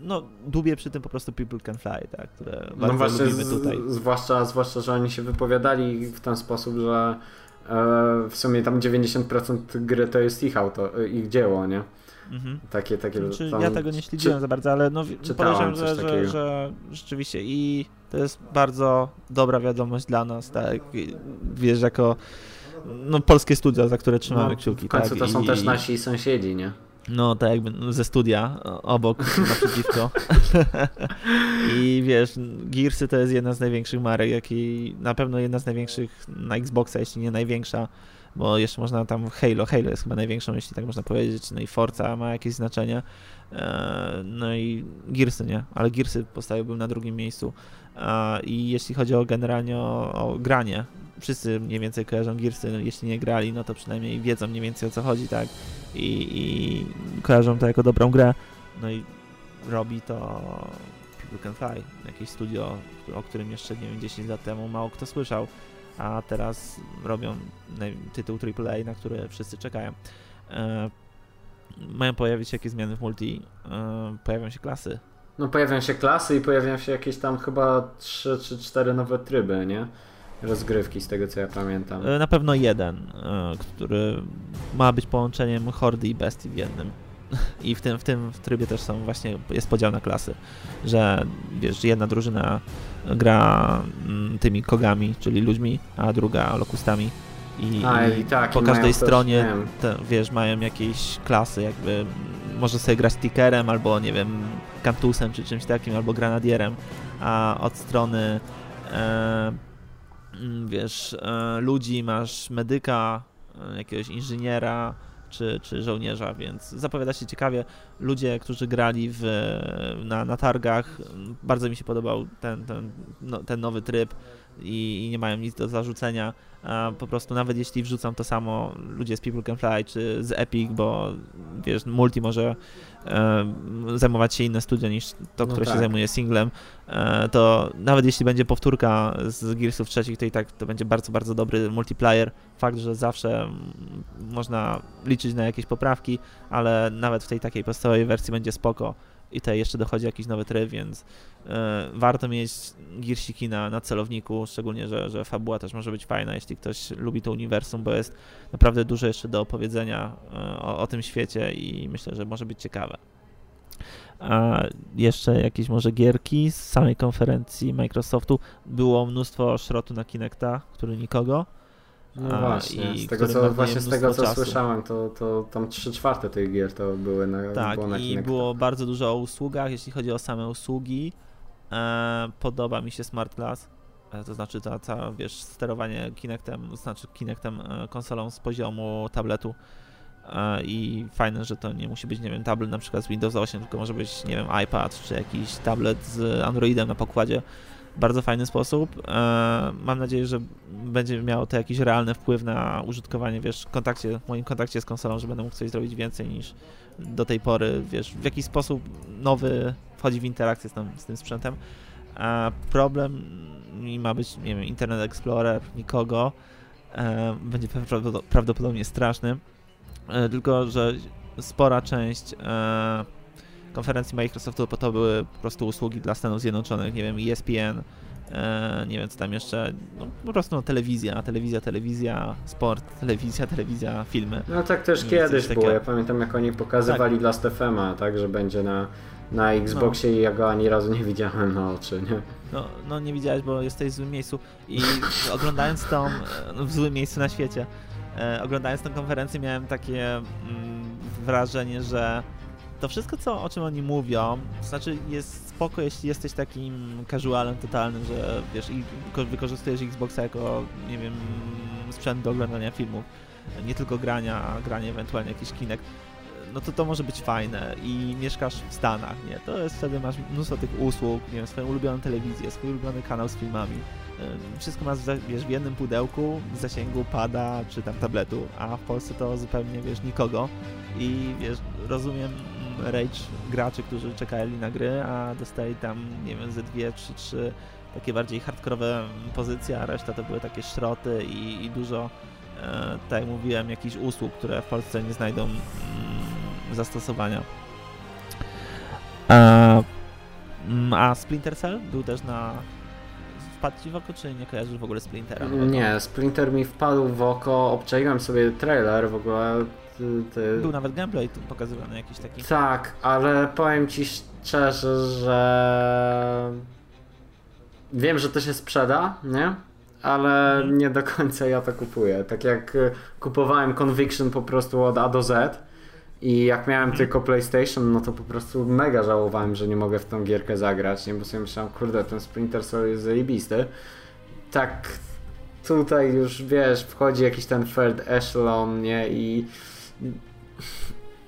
no, dubię przy tym po prostu People Can Fly, tak, które no bardzo właśnie, lubimy tutaj. Z, zwłaszcza, zwłaszcza, że oni się wypowiadali w ten sposób, że e, w sumie tam 90% gry to jest ich auto, ich dzieło, nie? Mhm. Takie, takie znaczy, tam, ja tego nie śledziłem czy, za bardzo, ale no, podejrzewam, że, że, że, rzeczywiście i to jest bardzo dobra wiadomość dla nas, tak, wiesz, jako no, polskie studia, za które trzymamy no, kciuki. W końcu tak? to są I, też nasi sąsiedzi, nie? No, tak jakby ze studia, obok, naprzeciwko. I wiesz, Gearsy to jest jedna z największych marek, jakiej, na pewno jedna z największych na Xboxa, jeśli nie największa, bo jeszcze można tam Halo, Halo jest chyba największą, jeśli tak można powiedzieć, no i Forza ma jakieś znaczenie, e, no i Gearsy, nie? Ale Gearsy postawiłbym na drugim miejscu. I jeśli chodzi o generalnie o, o granie, wszyscy mniej więcej kojarzą Gearsy, no, jeśli nie grali, no to przynajmniej wiedzą mniej więcej o co chodzi, tak? I, i kojarzą to jako dobrą grę. No i robi to People Can Fly, jakieś studio, o którym jeszcze, nie wiem, 10 lat temu mało kto słyszał, a teraz robią tytuł AAA, na który wszyscy czekają. E, mają pojawić się jakieś zmiany w multi, e, pojawią się klasy. No pojawią się klasy i pojawią się jakieś tam chyba 3 czy 4 nowe tryby, nie? Rozgrywki, z tego co ja pamiętam. E, na pewno jeden, e, który ma być połączeniem hordy i bestii w jednym. I w tym, w tym w trybie też są właśnie, jest podział na klasy, że wiesz, jedna drużyna gra mm, tymi kogami, czyli ludźmi, a druga lokustami. I, a, i tak, po i każdej stronie, te, wiesz, mają jakieś klasy, jakby może sobie grać tickerem, albo nie wiem, kantusem, czy czymś takim, albo granadierem, a od strony e, wiesz, e, ludzi, masz medyka, e, jakiegoś inżyniera czy, czy żołnierza, więc zapowiada się ciekawie. Ludzie, którzy grali w, na, na targach, bardzo mi się podobał ten, ten, no, ten nowy tryb i, i nie mają nic do zarzucenia po prostu nawet jeśli wrzucam to samo ludzie z People Can Fly czy z Epic, bo wiesz, multi może e, zajmować się inne studio niż to, no które tak. się zajmuje singlem, e, to nawet jeśli będzie powtórka z Gearsów trzecich, to i tak to będzie bardzo, bardzo dobry multiplayer. Fakt, że zawsze można liczyć na jakieś poprawki, ale nawet w tej takiej podstawowej wersji będzie spoko i tutaj jeszcze dochodzi jakiś nowy tryb, więc e, warto mieć girsiki na, na celowniku, szczególnie, że, że fabuła też może być fajna, jeśli ktoś lubi to uniwersum, bo jest naprawdę dużo jeszcze do opowiedzenia e, o, o tym świecie i myślę, że może być ciekawe. A jeszcze jakieś może gierki z samej konferencji Microsoftu. Było mnóstwo szrotu na Kinecta, który nikogo. No właśnie, z tego co, właśnie z tego co słyszałem, to, to tam 3 czwarte tych gier to były na Tak, było na i było bardzo dużo o usługach, jeśli chodzi o same usługi. E, podoba mi się Smart Glass, e, to znaczy ta, ta, wiesz, sterowanie Kinectem, to znaczy Kinectem e, konsolą z poziomu tabletu. E, i fajne, że to nie musi być, nie wiem, tablet na przykład z Windows 8, tylko może być, nie wiem, iPad czy jakiś tablet z Androidem na pokładzie bardzo fajny sposób. E, mam nadzieję, że będzie miało to jakiś realny wpływ na użytkowanie, wiesz, w kontakcie, w moim kontakcie z konsolą, że będę mógł coś zrobić więcej niż do tej pory, wiesz, w jakiś sposób nowy wchodzi w interakcję z tym, z tym sprzętem. A problem i ma być, nie wiem, Internet Explorer, nikogo, e, będzie prawdopodobnie straszny, e, tylko że spora część konferencji Microsoftu, bo to były po prostu usługi dla Stanów Zjednoczonych, nie wiem, ESPN, e, nie wiem co tam jeszcze, no, po prostu no, telewizja, telewizja, telewizja, sport, telewizja, telewizja, filmy. No tak też Coś kiedyś było. takiego. Ja pamiętam jak oni pokazywali Last FM-a, tak, że będzie na, na Xboxie i ja go ani razu nie widziałem na oczy, nie? No, no nie widziałeś, bo jesteś w złym miejscu i oglądając tą, no, w złym miejscu na świecie, e, oglądając tę konferencję miałem takie mm, wrażenie, że to wszystko, co, o czym oni mówią, to znaczy jest spoko, jeśli jesteś takim casualem totalnym, że wiesz, i ko- wykorzystujesz Xboxa jako, nie wiem, sprzęt do oglądania filmów, nie tylko grania, a granie ewentualnie jakiś kinek, no to to może być fajne i mieszkasz w Stanach, nie? To jest wtedy masz mnóstwo tych usług, nie wiem, swoją ulubioną telewizję, swój ulubiony kanał z filmami. Wszystko masz, wiesz, w jednym pudełku, w zasięgu pada czy tam tabletu, a w Polsce to zupełnie, wiesz, nikogo i wiesz, rozumiem rage graczy, którzy czekali na gry, a dostali tam, nie wiem, ze dwie, trzy, trzy takie bardziej hardkorowe pozycje, a reszta to były takie szroty i, i dużo, e, tak jak mówiłem, jakichś usług, które w Polsce nie znajdą mm, zastosowania. A, mm, a Splinter Cell był też na... Wpadł ci w oko, czy nie kojarzysz w ogóle Splintera? Nie, Splinter mi wpadł w oko, obczaiłem sobie trailer w ogóle. Ty, ty... Był nawet gameplay tu pokazywany jakiś taki. Tak, ale powiem ci szczerze, że wiem, że to się sprzeda, nie? Ale Mhm. nie do końca ja to kupuję. Tak jak y, kupowałem Conviction po prostu od A do Z i jak miałem tylko PlayStation, no to po prostu mega żałowałem, że nie mogę w tą gierkę zagrać, nie? Bo sobie myślałem, kurde, ten Splinter Cell jest zajebisty. Tak tutaj już, wiesz, wchodzi jakiś ten third echelon, nie? I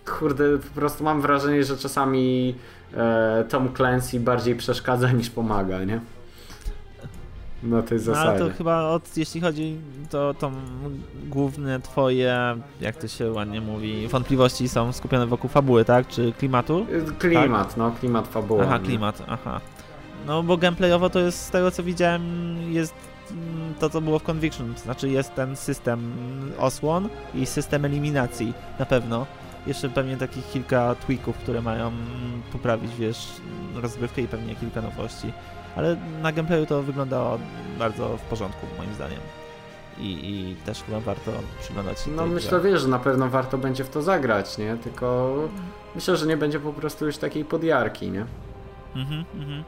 kurde, po prostu mam wrażenie, że czasami e, Tom Clancy bardziej przeszkadza niż pomaga, nie? Na tej No, ale zasadzie. to chyba od, jeśli chodzi to, to główne twoje, jak to się ładnie mówi, wątpliwości są skupione wokół fabuły, tak? Czy klimatu? Klimat, no, klimat fabuła. Aha, nie? klimat, aha. No bo gameplayowo to jest z tego co widziałem jest mm, to co było w Conviction, to znaczy jest ten system osłon i system eliminacji na pewno. Jeszcze pewnie takich kilka tweaków, które mają mm, poprawić, wiesz, rozgrywkę i pewnie kilka nowości. Ale na gameplayu to wyglądało bardzo w porządku moim zdaniem. I, i też chyba warto przyglądać się No myślę, grze. wiesz, że na pewno warto będzie w to zagrać, nie? Tylko myślę, że nie będzie po prostu już takiej podjarki, nie? Mhm, mhm.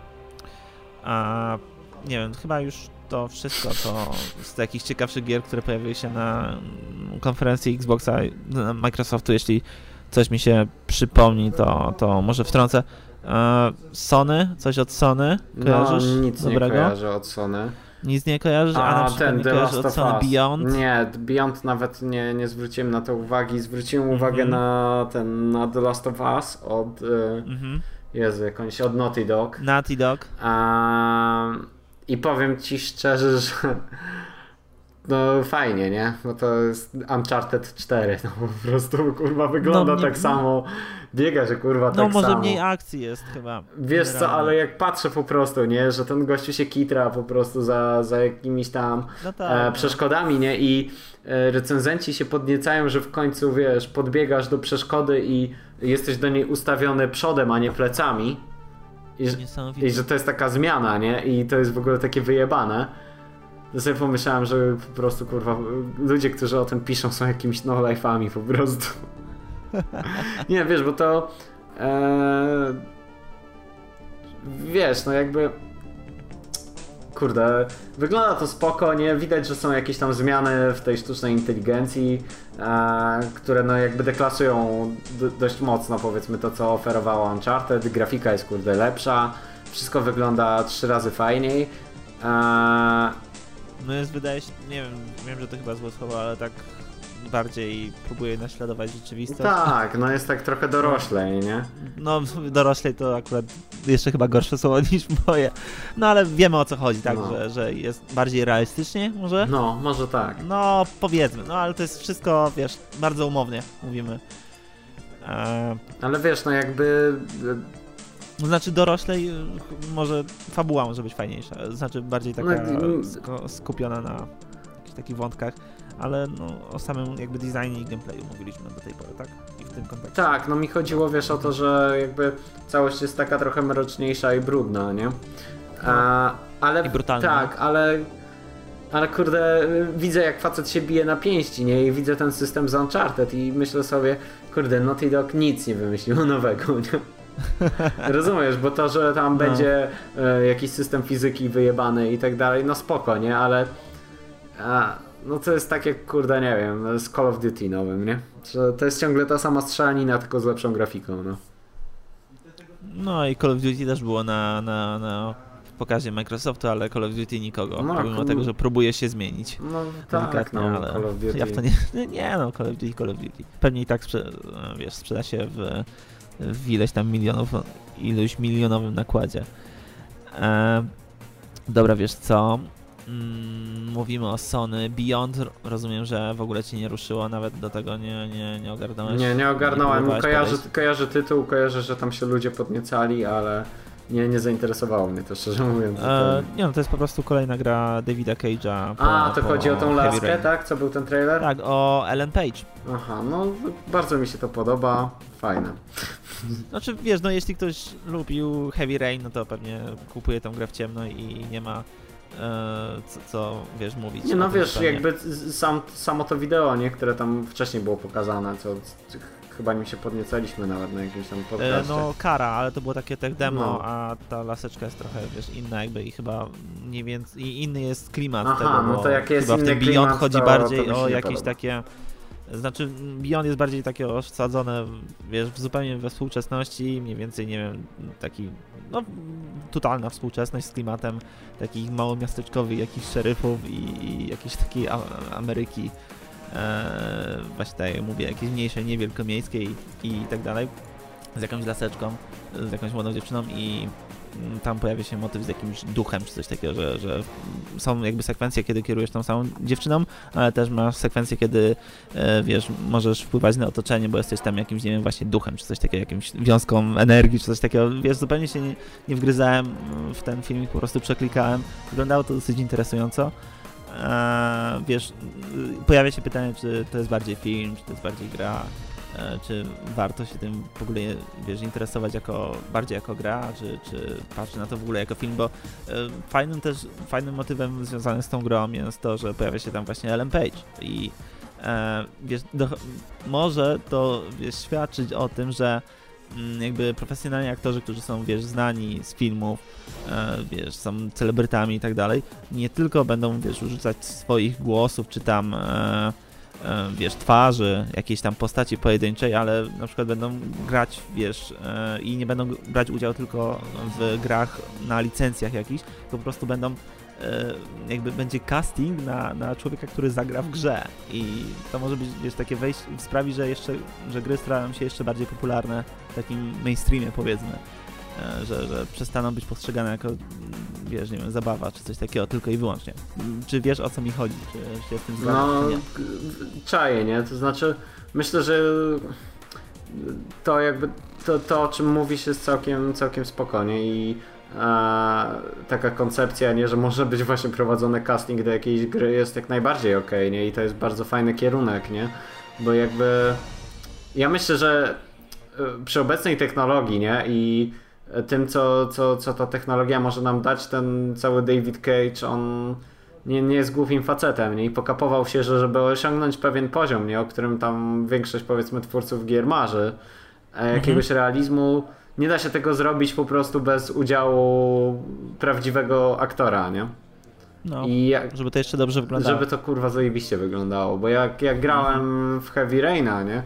A nie wiem, chyba już to wszystko to z takich ciekawszych gier, które pojawiły się na konferencji Xboxa, Microsoftu, jeśli coś mi się przypomni, to, to może wtrącę. Sony, coś od Sony, kojarzysz? No, nic nie dobrego? kojarzę od Sony. Nic nie kojarzysz? A, A, ten nie The Last od of Sony Us. Beyond? Nie, Beyond nawet nie, nie zwróciłem na to uwagi. Zwróciłem uwagę Mhm. na ten, na The Last of Us od, y, Mhm. Jezu, jakąś od Naughty Dog. Naughty Dog. A, I powiem ci szczerze, że no fajnie, nie? Bo to jest Uncharted 4, no po prostu kurwa wygląda No, nie- tak samo, biega, że kurwa No tak może samo. mniej akcji jest chyba. Wiesz co, generalnie. ale jak patrzę po prostu, nie, że ten gościu się kitra po prostu za, za jakimiś tam No tak, e, no. przeszkodami, nie? I e, recenzenci się podniecają, że w końcu, wiesz, podbiegasz do przeszkody i jesteś do niej ustawiony przodem, a nie plecami. I, i że to jest taka zmiana, nie? I to jest w ogóle takie wyjebane. To sobie pomyślałem, że po prostu, kurwa, ludzie, którzy o tym piszą są jakimiś no-life'ami po prostu. nie, wiesz, bo to... E, wiesz, no jakby... Kurde, wygląda to spoko, nie? Widać, że są jakieś tam zmiany w tej sztucznej inteligencji, e, które no jakby deklasują dość mocno powiedzmy to, co oferowało Uncharted. Grafika jest kurde lepsza, wszystko wygląda trzy razy fajniej. E, No jest, wydaje się, nie wiem, wiem, że to chyba złe słowo, ale tak bardziej próbuje naśladować rzeczywistość. tak, no jest tak trochę doroślej, nie? No, doroślej to akurat jeszcze chyba gorsze słowo niż moje. No ale wiemy o co chodzi, tak? No. Że, że jest bardziej realistycznie może? No, może tak. No, powiedzmy, no ale to jest wszystko, wiesz, bardzo umownie mówimy. Eee, Ale wiesz, no jakby... znaczy doroślej y, może fabuła może być fajniejsza, znaczy bardziej taka No, skupiona na jakichś takich wątkach, ale no o samym jakby designie i gameplayu mówiliśmy do tej pory, tak? I w tym kontekście. Tak, no mi chodziło, wiesz, o to, że jakby całość jest taka trochę mroczniejsza i brudna, nie? A, ale, I brutalne. Tak, ale ale kurde, widzę jak facet się bije na pięści, nie? I widzę ten system z Uncharted i myślę sobie, kurde, Naughty Dog nic nie wymyślił nowego, nie? Rozumiesz, bo to, że tam no. będzie e, jakiś system fizyki wyjebany i tak dalej, no spoko, nie? Ale a, no to jest tak jak, kurde, nie wiem, z Call of Duty nowym, nie? Że to jest ciągle ta sama strzelanina, tylko z lepszą grafiką, no. No i Call of Duty też było na, na, na pokazie Microsoftu, ale Call of Duty nikogo, no, pomimo tego, że próbuje się zmienić. No tak, no, ale Call of Duty. Ja w to nie, nie no, Call of Duty, Call of Duty. Pewnie i tak sprze, wiesz, sprzeda się w, w ileś tam milionów, iluś milionowym nakładzie. E, dobra, wiesz co? Mm, mówimy o Sony. Beyond, rozumiem, że w ogóle ci nie ruszyło, nawet do tego nie, nie, nie ogarnąłeś? Nie, nie ogarnąłem. Nie kojarzę, kojarzę tytuł, kojarzę, że tam się ludzie podniecali, ale nie, nie zainteresowało mnie to szczerze mówiąc. E, nie no, to jest po prostu kolejna gra Davida Cage'a. A, to chodzi o tą laskę, tak? Co był ten trailer? Tak, o Ellen Page. Aha, no bardzo mi się to podoba, fajne. Znaczy wiesz, no jeśli ktoś lubił Heavy Rain, no to pewnie kupuje tą grę w ciemno i nie ma e, co, co, wiesz mówić. Nie no wiesz, jakby sam, samo to wideo, nie, które tam wcześniej było pokazane, co chyba nim się podniecaliśmy nawet na jakimś tam e, podcaście. No kara, ale to było takie tech demo, no. a ta laseczka jest trochę, wiesz, inna jakby i chyba nie więcej, i inny jest klimat Aha, tego, no to jak jest chyba w tym Beyond klimat, chodzi to, bardziej to o jakieś podoba. takie znaczy, Beyond jest bardziej takie osadzone, wiesz, zupełnie we współczesności, mniej więcej, nie wiem, taki, no, totalna współczesność z klimatem takich małomiasteczkowych jakichś szeryfów i, i jakiejś takiej Ameryki e, właśnie tak jak mówię, jakieś mniejsze, niewielkomiejskie i, i tak dalej, z jakąś laseczką, z jakąś młodą dziewczyną i mm, tam pojawia się motyw z jakimś duchem czy coś takiego, że, że są jakby sekwencje, kiedy kierujesz tą samą dziewczyną, ale też masz sekwencje, kiedy e, wiesz, możesz wpływać na otoczenie, bo jesteś tam jakimś, nie wiem, właśnie duchem, czy coś takiego, jakimś wiązką energii, czy coś takiego. Wiesz, zupełnie się nie, nie wgryzałem w ten filmik, po prostu przeklikałem. Wyglądało to dosyć interesująco. E, wiesz, pojawia się pytanie, czy to jest bardziej film, czy to jest bardziej gra, e, czy warto się tym w ogóle, wiesz, interesować jako, bardziej jako gra, czy, czy patrzeć na to w ogóle jako film, bo e, fajnym też, fajnym motywem związanym z tą grą jest to, że pojawia się tam właśnie Ellen Page i wiesz, do, może to wiesz, świadczyć o tym, że jakby profesjonalni aktorzy, którzy są, wiesz, znani z filmów, e, wiesz, są celebrytami i tak dalej, nie tylko będą, wiesz, używać swoich głosów, czy tam, e, e, wiesz, twarzy, jakiejś tam postaci pojedynczej, ale na przykład będą grać, wiesz, i nie będą brać udziału tylko w grach na licencjach jakichś, to po prostu będą jakby będzie casting na, na człowieka, który zagra w grze i to może być, wiesz, takie wejście, sprawi, że jeszcze, że gry stają się jeszcze bardziej popularne w takim mainstreamie powiedzmy, e, że, że przestaną być postrzegane jako, wiesz, nie wiem, zabawa czy coś takiego tylko i wyłącznie. Czy wiesz o co mi chodzi? Czy się z tym zgadzasz, no, nie? czaję, nie? To znaczy, myślę, że to jakby, to, to o czym mówisz jest całkiem, całkiem spokojnie i taka koncepcja, nie, że może być właśnie prowadzony casting do jakiejś gry jest jak najbardziej ok, nie? I to jest bardzo fajny kierunek, nie? Bo jakby ja myślę, że e, przy obecnej technologii, nie? I tym, co, co, co ta technologia może nam dać, ten cały David Cage, on nie, nie jest głupim facetem, nie? I pokapował się, że żeby osiągnąć pewien poziom, nie? O którym tam większość, powiedzmy, twórców gier marzy, mhm. jakiegoś realizmu, nie da się tego zrobić po prostu bez udziału prawdziwego aktora, nie? No, I jak, żeby to jeszcze dobrze wyglądało. Żeby to kurwa zajebiście wyglądało, bo jak, jak grałem mhm. w Heavy Raina, nie?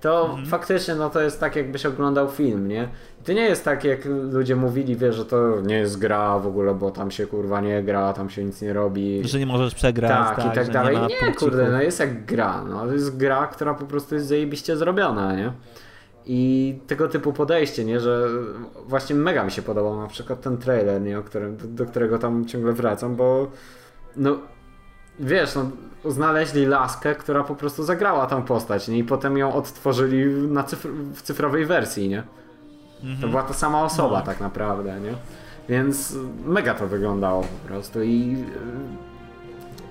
To mhm. faktycznie no to jest tak jakbyś oglądał film, nie? I to nie jest tak jak ludzie mówili, wiesz, że to nie jest gra w ogóle, bo tam się kurwa nie gra, tam się nic nie robi. Że nie możesz przegrać. Tak, tak i tak dalej. Nie, nie kurde, no jest jak gra, no to jest gra, która po prostu jest zajebiście zrobiona, nie? I tego typu podejście, nie, że właśnie mega mi się podobał na przykład ten trailer, nie, o którym, do, do którego tam ciągle wracam, bo no wiesz, no, znaleźli laskę, która po prostu zagrała tą postać, nie? I potem ją odtworzyli na cyfr w cyfrowej wersji, nie? Mhm. To była ta sama osoba no. tak naprawdę, nie? Więc mega to wyglądało po prostu i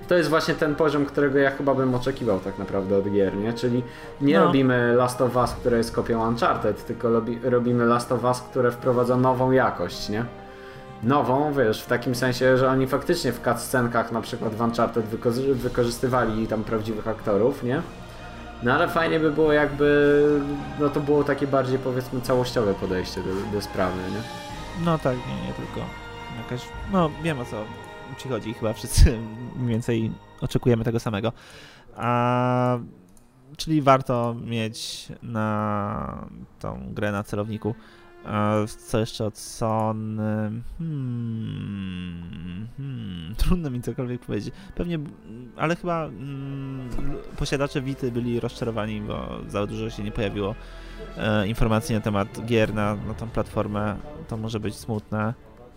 to jest właśnie ten poziom, którego ja chyba bym oczekiwał tak naprawdę od gier, nie? Czyli nie no. robimy Last of Us, które jest kopią Uncharted, tylko robi, robimy Last of Us, które wprowadza nową jakość, nie? nową, wiesz, w takim sensie, że oni faktycznie w cutscenkach na przykład w Uncharted wyko- wykorzystywali tam prawdziwych aktorów, nie? No ale fajnie by było jakby, no to było takie bardziej powiedzmy całościowe podejście do, do sprawy, nie? No tak, nie, nie tylko jakaś, no wiem o co ci chodzi, chyba wszyscy mniej więcej oczekujemy tego samego. A, czyli warto mieć na tą grę na celowniku. A, co jeszcze od Sony? Hmm, hmm, trudno mi cokolwiek powiedzieć. Pewnie, ale chyba mm, posiadacze Wity byli rozczarowani, bo za dużo się nie pojawiło e, informacji na temat gier na, na tą platformę. To może być smutne.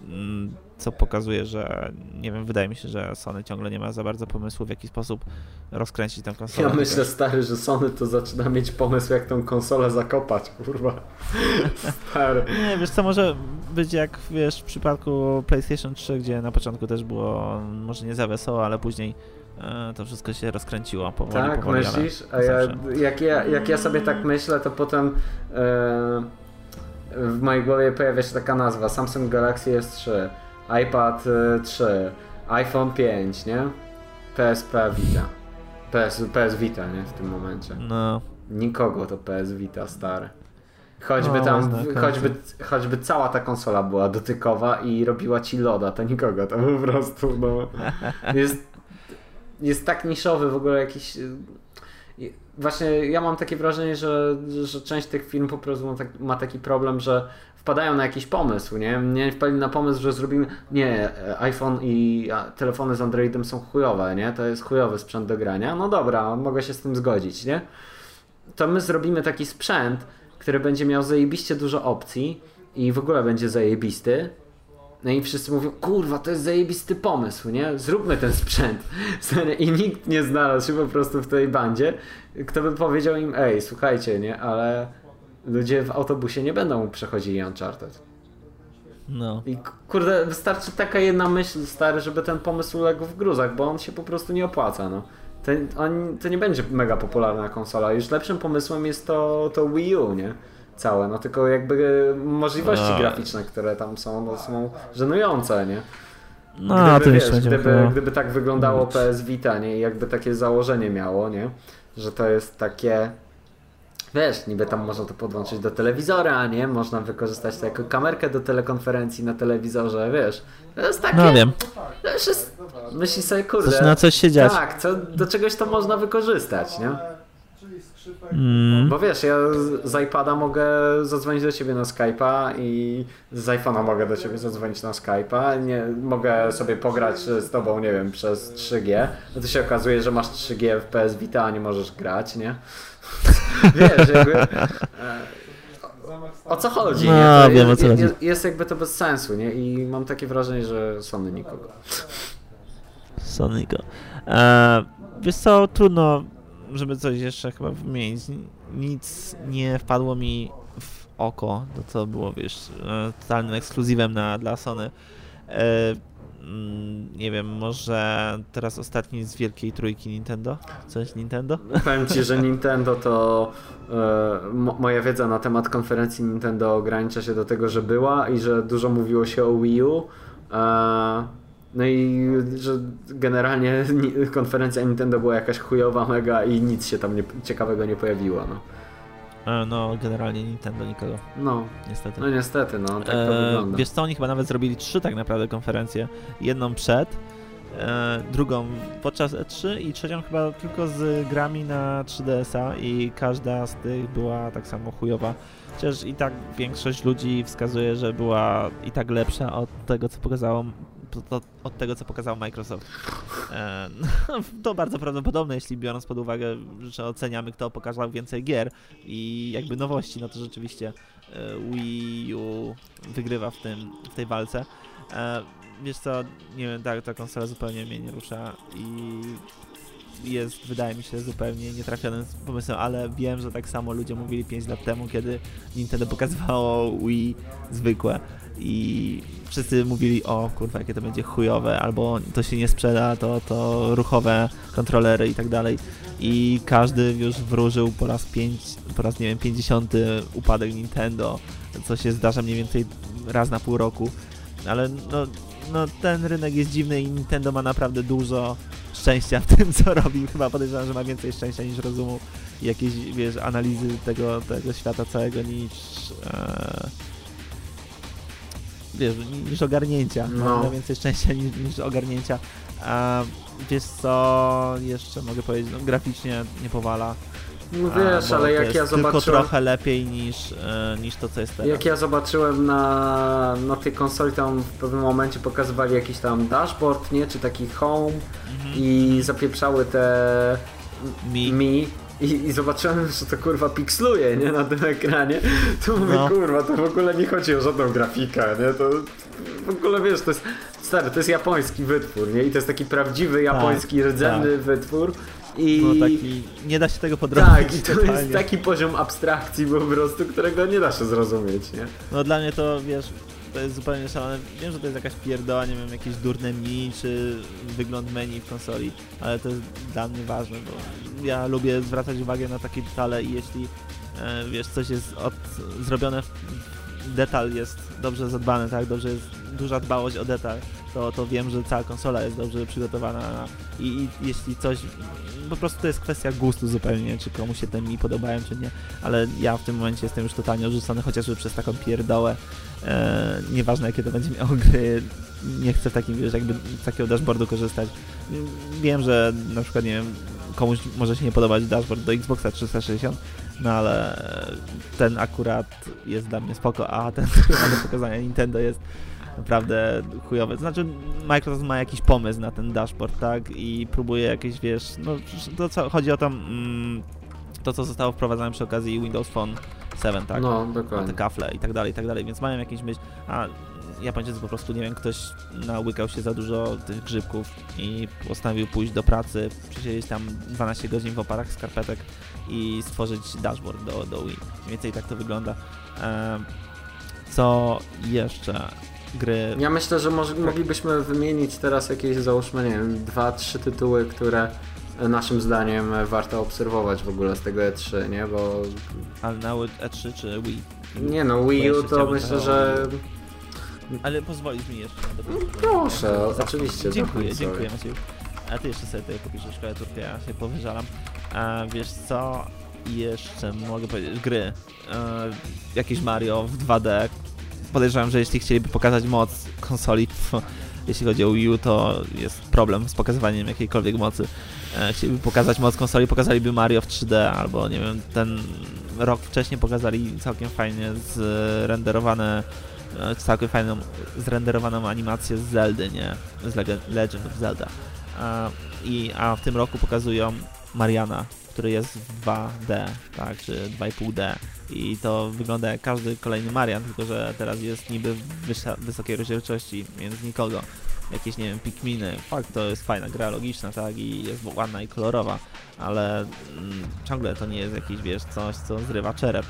Mm, co pokazuje, że nie wiem, wydaje mi się, że Sony ciągle nie ma za bardzo pomysłu, w jaki sposób rozkręcić tę konsolę. Ja myślę, stary, że Sony to zaczyna mieć pomysł, jak tą konsolę zakopać, kurwa. Stary. Nie, wiesz co, może być jak, wiesz, w przypadku PlayStation 3, gdzie na początku też było może nie za wesoło, ale później e, to wszystko się rozkręciło powoli, Tak, powoli, myślisz? A ja, jak, ja, jak ja sobie tak myślę, to potem e, w mojej głowie pojawia się taka nazwa Samsung Galaxy S3, iPad e, 3, iPhone 5, nie? PSP Vita. PS, PS Vita, nie? W tym momencie. No, Nikogo to PS Vita, stary. Choćby O, tam, znakomicie. choćby, choćby cała ta konsola była dotykowa i robiła ci loda, to nikogo, to po prostu, no. Jest, jest tak niszowy w ogóle jakiś... Właśnie ja mam takie wrażenie, że, że część tych firm po prostu ma, tak, ma taki problem, że wpadają na jakiś pomysł, nie? Nie wpadli na pomysł, że zrobimy... Nie, e, iPhone i telefony z Androidem są chujowe, nie? To jest chujowy sprzęt do grania. No dobra, mogę się z tym zgodzić, nie? to my zrobimy taki sprzęt, który będzie miał zajebiście dużo opcji i w ogóle będzie zajebisty. No i wszyscy mówią, kurwa, to jest zajebisty pomysł, nie? Zróbmy ten sprzęt. I nikt nie znalazł się po prostu w tej bandzie, kto by powiedział im, ej, słuchajcie, nie? Ale ludzie w autobusie nie będą przechodzili Uncharted. no. I kurde, wystarczy taka jedna myśl, stary, żeby ten pomysł legł w gruzach, bo on się po prostu nie opłaca, no. To, on, to nie będzie mega popularna konsola. Już lepszym pomysłem jest to, to Wii U, nie? Całe, no tylko jakby możliwości A. graficzne, które tam są, no, są żenujące, nie? No, gdyby, to wiesz, gdyby, gdyby tak wyglądało. PS Vita, nie? I jakby takie założenie miało, nie? Że to jest takie... Wiesz, niby tam można to podłączyć do telewizora, nie? Można wykorzystać to jako kamerkę do telekonferencji na telewizorze, wiesz. To jest takie... No wiem, To już jest... Myślisz sobie, kurde... zaczyna coś się dziać. Tak, co, do czegoś to można wykorzystać, nie? Mm. Bo wiesz, ja z- iPada mogę zadzwonić do ciebie na Skype'a i z iPhone'a mogę do ciebie zadzwonić na Skype'a. Nie, mogę sobie pograć z tobą, nie wiem, przez 3G. No to się okazuje, że masz 3G w PS Vita, a nie możesz grać, nie? wiesz, jakby... e, O co chodzi, nie? No, To wiem, jest, o co chodzi. jest, jest jakby to bez sensu, nie? I mam takie wrażenie, że Sony nikogo. Sonico. E, wiesz co, trudno, żeby coś jeszcze chyba wymienić. Nic nie wpadło mi w oko, to co było, wiesz, e, totalnym ekskluzywem na, dla Sony. E, mm, nie wiem, może teraz ostatni z wielkiej trójki Nintendo? Coś Nintendo? Powiem ci, że Nintendo to e, mo- moja wiedza na temat konferencji Nintendo ogranicza się do tego, że była i że dużo mówiło się o Wii U. E, no i że generalnie ni- konferencja Nintendo była jakaś chujowa, mega i nic się tam nie, ciekawego nie pojawiło. No. E, no, generalnie Nintendo nikogo, No, niestety. no niestety, no tak to E, wygląda. wiesz co, oni chyba nawet zrobili trzy tak naprawdę konferencje. Jedną przed, e, drugą podczas E3 i trzecią chyba tylko z grami na 3DS-a i każda z tych była tak samo chujowa. Chociaż i tak większość ludzi wskazuje, że była i tak lepsza od tego, co pokazało od tego, co pokazał Microsoft. E, to bardzo prawdopodobne, jeśli biorąc pod uwagę, że oceniamy, kto pokazał więcej gier i jakby nowości, no to rzeczywiście e, Wii U wygrywa w, tym, w tej walce. E, wiesz co, nie wiem, ta, ta konsola zupełnie mnie nie rusza i jest, wydaje mi się, zupełnie nietrafionym pomysłem, ale wiem, że tak samo ludzie mówili 5 lat temu, kiedy Nintendo pokazywało Wii zwykłe i wszyscy mówili, o kurwa, jakie to będzie chujowe, albo to się nie sprzeda, to, to ruchowe kontrolery i tak dalej. I każdy już wróżył po raz pięć, po raz nie wiem, 50 upadek Nintendo, co się zdarza mniej więcej raz na pół roku. ale no, no ten rynek jest dziwny i Nintendo ma naprawdę dużo szczęścia w tym, co robi. Chyba podejrzewam, że ma więcej szczęścia niż rozumu i jakieś, wiesz, analizy tego, tego świata całego niż... E, wiesz, niż ogarnięcia. No. Ma więcej szczęścia niż, niż ogarnięcia. A wiesz co, jeszcze mogę powiedzieć, no graficznie nie powala. No A, wiesz, bo ale jak ja tylko zobaczyłem... trochę lepiej niż, e, niż to, co jest teraz. Jak ja zobaczyłem na, na tej konsoli, tam w pewnym momencie pokazywali jakiś tam dashboard, nie? Czy taki home Mhm. i zapieprzały te Mi. mi i, i zobaczyłem, że to kurwa piksluje, nie? Na tym ekranie. To mówię, No. kurwa, to w ogóle nie chodzi o żadną grafikę, nie? To w ogóle wiesz, to jest stary, to jest japoński wytwór, nie? I to jest taki prawdziwy japoński rdzenny wytwór. I Tak, No taki, nie da się tego podrobić. tak, i to totalnie. jest taki poziom abstrakcji po prostu, którego nie da się zrozumieć, nie? No dla mnie to, wiesz, to jest zupełnie szalone. Wiem, że to jest jakaś pierdoła, nie wiem, jakieś durne menu, czy wygląd menu w konsoli, ale to jest dla mnie ważne, bo ja lubię zwracać uwagę na takie detale i jeśli, e, wiesz, coś jest od, zrobione, detal jest dobrze zadbany, tak, dobrze jest duża dbałość o detal, to, to wiem, że cała konsola jest dobrze przygotowana i, i jeśli coś, po prostu to jest kwestia gustu zupełnie, czy komuś się te mi podobają, czy nie, ale ja w tym momencie jestem już totalnie odrzucony, chociażby przez taką pierdołę, e, nieważne jakie to będzie miało gry, nie chcę w takim, wiesz, jakby z takiego dashboardu korzystać. Wiem, że na przykład, nie wiem, komuś może się nie podobać dashboard do Xboxa 360, no ale ten akurat jest dla mnie spoko, a ten, do pokazania Nintendo jest naprawdę chujowy. Znaczy Microsoft ma jakiś pomysł na ten dashboard, tak? I próbuje jakieś, wiesz, no to co, chodzi o to, mm, to co zostało wprowadzone przy okazji Windows Phone 7, tak? No, Na te dokładnie. kafle i tak dalej, i tak dalej, więc mają jakieś myśl, a Japończycy po prostu, nie wiem, ktoś nałykał się za dużo tych grzybków i postanowił pójść do pracy, przesiedzieć tam 12 godzin w oparach skarpetek i stworzyć dashboard do, do Wii. Mniej więcej tak to wygląda. Co jeszcze? Gry... Ja myślę, że moglibyśmy wymienić teraz jakieś, załóżmy, nie wiem, dwa, trzy tytuły, które naszym zdaniem warto obserwować w ogóle z tego E3, nie? Bo Ale na E3 czy Wii? nie no, Wii U to myślę, że Ale pozwolisz mi jeszcze. na to- proszę, oczywiście. Dziękuję, zapnij dziękuję sobie. Macieju. A ty jeszcze sobie tutaj popiszesz klawiaturkę, ja się powyżalam. A wiesz co? Jeszcze mogę powiedzieć, gry. E, jakieś Mario w 2D. Podejrzewam, że jeśli chcieliby pokazać moc konsoli, to, jeśli chodzi o Wii U, to jest problem z pokazywaniem jakiejkolwiek mocy. E, chcieliby pokazać moc konsoli, pokazaliby Mario w 3D, albo nie wiem, ten rok wcześniej pokazali całkiem fajnie zrenderowane e, całkiem fajną zrenderowaną animację z Zeldy, nie? Z Leg- Legend of Zelda. A, i, a w tym roku pokazują Mariana, który jest w 2D, tak, czy 2,5D. I to wygląda jak każdy kolejny Marian, tylko że teraz jest niby wysokiej rozdzielczości, więc nikogo. Jakieś, nie wiem, Pikminy. Fakt, to jest fajna gra logiczna, tak, i jest ładna i kolorowa, ale mm, ciągle to nie jest jakiś, wiesz, coś, co zrywa czerep.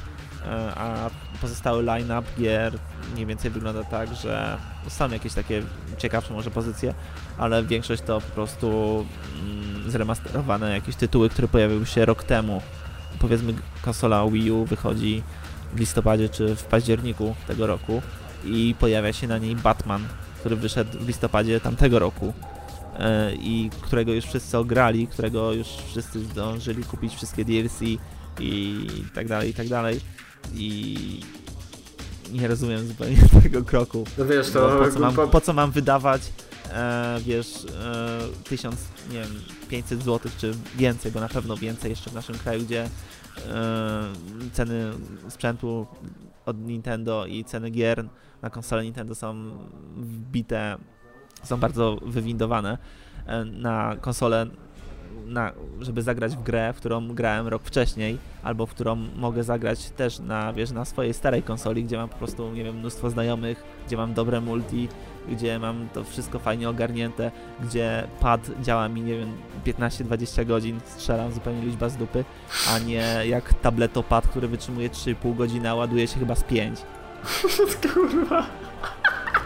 E, a pozostały line-up gier mniej więcej wygląda tak, że są jakieś takie ciekawsze może pozycje, ale większość to po prostu mm, zremasterowane jakieś tytuły, które pojawiły się rok temu. Powiedzmy konsola Wii U wychodzi w listopadzie czy w październiku tego roku i pojawia się na niej Batman, który wyszedł w listopadzie tamtego roku e, i którego już wszyscy ograli, którego już wszyscy zdążyli kupić wszystkie DLC i tak dalej, i tak dalej i nie rozumiem zupełnie tego kroku. No wiesz, to po, co mam, po- co mam wydawać, e, wiesz, e, 1000, nie wiem, 500 zł czy więcej, bo na pewno więcej jeszcze w naszym kraju, gdzie e, ceny sprzętu od Nintendo i ceny gier na konsole Nintendo są wbite, są bardzo wywindowane. E, na konsolę, na, żeby zagrać w grę, w którą grałem rok wcześniej, albo w którą mogę zagrać też na, wiesz, na swojej starej konsoli, gdzie mam po prostu, nie wiem, mnóstwo znajomych, gdzie mam dobre multi, gdzie mam to wszystko fajnie ogarnięte, gdzie pad działa mi, nie wiem, 15-20 godzin, strzelam zupełnie liczba z dupy, a nie jak tabletopad, który wytrzymuje 3,5 godziny, a ładuje się chyba z 5. Kurwa.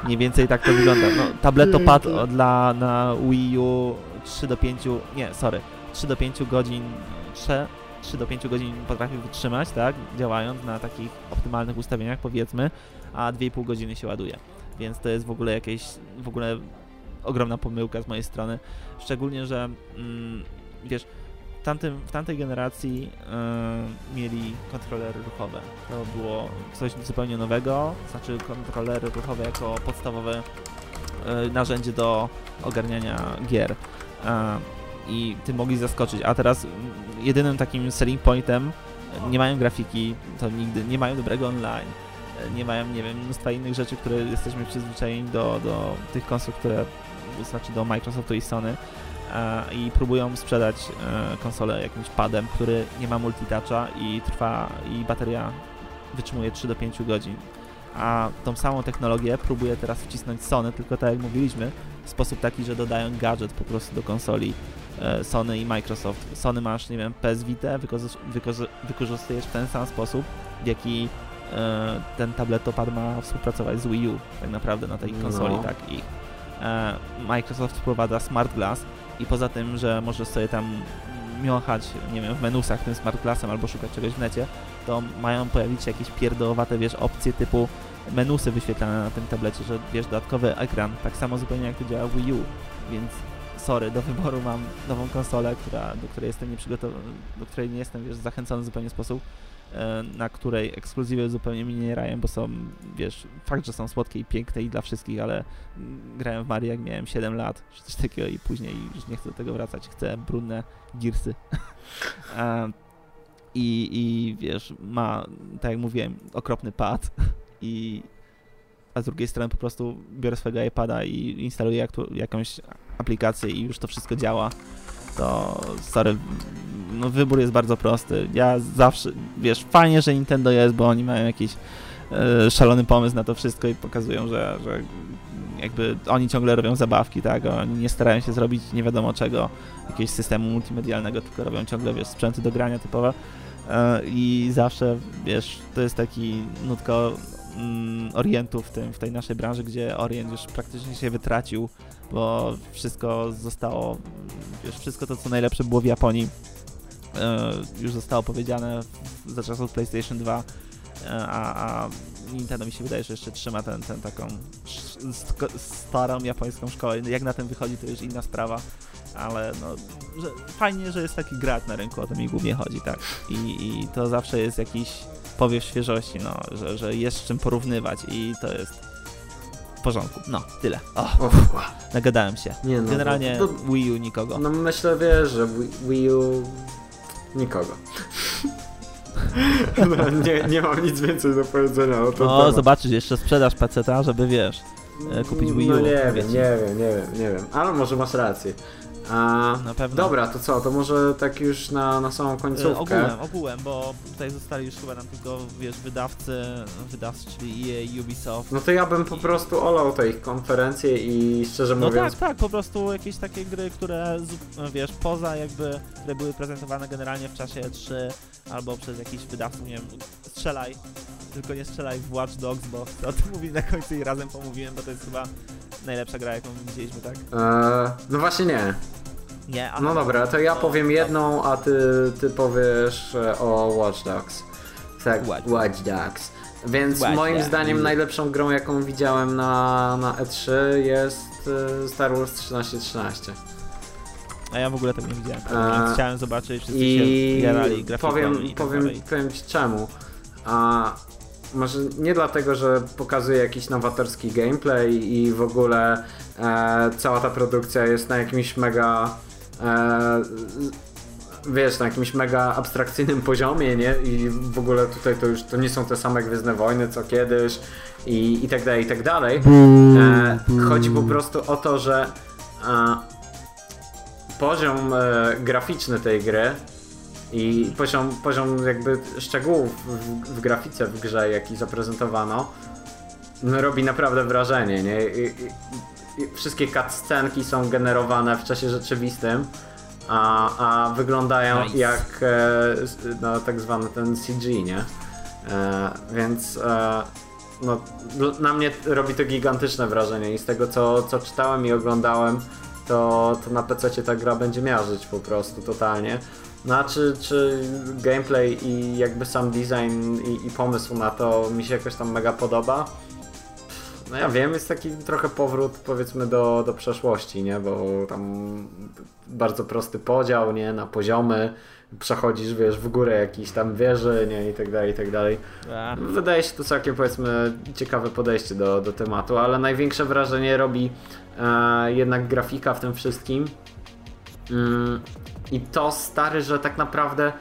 Mniej więcej tak to wygląda. No, tabletopad dla na Wii U 3 do 5, nie, sorry, 3 do 5 godzin, 3, 3 do 5 godzin potrafi wytrzymać, tak, działając na takich optymalnych ustawieniach, powiedzmy, a 2,5 godziny się ładuje. Więc to jest w ogóle jakieś, w ogóle ogromna pomyłka z mojej strony. Szczególnie, że mm, wiesz, tamtym, w tamtej generacji yy, mieli kontrolery ruchowe. To było coś zupełnie nowego, znaczy kontrolery ruchowe jako podstawowe yy, narzędzie do ogarniania gier. Yy, I tym mogli zaskoczyć. A teraz jedynym takim selling pointem nie mają grafiki, to nigdy nie mają dobrego online nie mają, nie wiem, mnóstwa innych rzeczy, które jesteśmy przyzwyczajeni do, do tych konsol, które znaczy do Microsoftu i Sony i próbują sprzedać e, konsolę jakimś padem, który nie ma multitoucha i trwa i bateria wytrzymuje 3 do 5 godzin. A tą samą technologię próbuje teraz wcisnąć Sony, tylko tak jak mówiliśmy, w sposób taki, że dodają gadżet po prostu do konsoli e, Sony i Microsoft. Sony masz, nie wiem, PS Vita, wykorzystujesz w ten sam sposób, w jaki e, ten tabletopad ma współpracować z Wii U tak naprawdę na tej konsoli, no. tak i e, Microsoft wprowadza Smart Glass i poza tym, że możesz sobie tam miąchać, nie wiem, w menusach tym Smart Glassem albo szukać czegoś w necie, to mają pojawić się jakieś pierdołowate, wiesz, opcje typu menusy wyświetlane na tym tablecie, że wiesz, dodatkowy ekran, tak samo zupełnie jak to działa w Wii U, więc sorry, do wyboru mam nową konsolę, która, do której jestem nieprzygotowany, do której nie jestem, wiesz, zachęcony w zupełnie sposób, E, na której ekskluzywy zupełnie mi nie rają, bo są, wiesz, fakt, że są słodkie i piękne i dla wszystkich, ale grałem w Mario jak miałem 7 lat, czy coś takiego i później już nie chcę do tego wracać, chcę brudne girsy. E, I, I wiesz, ma, tak jak mówiłem, okropny pad i a z drugiej strony po prostu biorę swojego iPada i instaluję jakąś aplikację i już to wszystko działa, to sorry, no wybór jest bardzo prosty. Ja zawsze, wiesz, fajnie, że Nintendo jest, bo oni mają jakiś e, szalony pomysł na to wszystko i pokazują, że, że jakby oni ciągle robią zabawki, tak? Oni nie starają się zrobić nie wiadomo czego, jakiegoś systemu multimedialnego, tylko robią ciągle, wiesz, sprzęty do grania typowe. E, I zawsze, wiesz, to jest taki nutko mm, Orientu w, tym, w tej naszej branży, gdzie Orient już praktycznie się wytracił, bo wszystko zostało, wiesz, wszystko to, co najlepsze było w Japonii, E, już zostało powiedziane za czasów PlayStation 2, e, a, a Nintendo mi się wydaje, że jeszcze trzyma ten, ten taką starą japońską szkołę. Jak na tym wychodzi, to już inna sprawa, ale no, że fajnie, że jest taki gracz na rynku, o to mi głównie chodzi, tak. I, i to zawsze jest jakiś powiew świeżości, no, że, że jest czym porównywać i to jest porządku. No, tyle. Oh, nagadałem się. Nie, no, Generalnie to, to, Wii U nikogo. No myślę, wiesz, że Wii U Nikogo. No, nie, nie mam nic więcej do powiedzenia o tym. No, zobaczysz, jeszcze sprzedaż peceta, żeby wiesz, e, kupić Wii U. No nie wiem, nie wiem, nie wiem, nie wiem. Ale może masz rację. A, na pewno. Dobra, to co, to może tak już na, na samą końcówkę. E, ogółem, ogółem, bo tutaj zostali już chyba nam tylko, wiesz, wydawcy, wydawcy, czyli EA, Ubisoft. No to ja bym po prostu olał te ich konferencje i szczerze no mówiąc... No tak, tak, po prostu jakieś takie gry, które, wiesz, poza jakby, które były prezentowane generalnie w czasie 3 albo przez jakiś wydawców, nie wiem, strzelaj, tylko nie strzelaj w Watch Dogs, bo o tym mówili na końcu i razem pomówiłem, bo to jest chyba najlepsza gra, jaką widzieliśmy, tak? Eee, no właśnie nie. Nie, aha. No dobra, to ja powiem jedną, a ty, ty powiesz e, o Watch Dogs. Tak, Watch, Watch Dogs. Więc Watch moim Dogs. zdaniem najlepszą grą, jaką widziałem na, na E3 jest e, Star Wars 1313. A ja w ogóle tego nie widziałem, więc chciałem zobaczyć, wszyscy I się jarali powiem, i tak powiem, powiem ci czemu. A może nie dlatego, że pokazuje jakiś nowatorski gameplay i w ogóle e, cała ta produkcja jest na jakimś mega e, wiesz, na jakimś mega abstrakcyjnym poziomie, nie? I w ogóle tutaj to już to nie są te same Gwiezdne Wojny co kiedyś i, i tak dalej, i tak dalej. E, chodzi po prostu o to, że e, poziom e, graficzny tej gry i poziom, poziom jakby szczegółów w, w grafice w grze, jaki zaprezentowano, no, robi naprawdę wrażenie, nie? I, i, i wszystkie cutscenki są generowane w czasie rzeczywistym, a, a wyglądają nice. jak e, no, tak zwany ten CG, nie? E, więc e, no, na mnie robi to gigantyczne wrażenie i z tego co, co czytałem i oglądałem, to, to na PC ta gra będzie miażdżyć po prostu totalnie. No czy, czy gameplay i jakby sam design i, i pomysł na to mi się jakoś tam mega podoba? no ja wiem, jest taki trochę powrót powiedzmy do, do przeszłości, nie? Bo tam bardzo prosty podział, nie? Na poziomy, przechodzisz, wiesz, w górę jakiś tam wieży, nie? I tak dalej, i tak dalej. A, Wydaje się to całkiem powiedzmy ciekawe podejście do, do tematu, ale największe wrażenie robi e, jednak grafika w tym wszystkim. Mm, I to stary, że tak naprawdę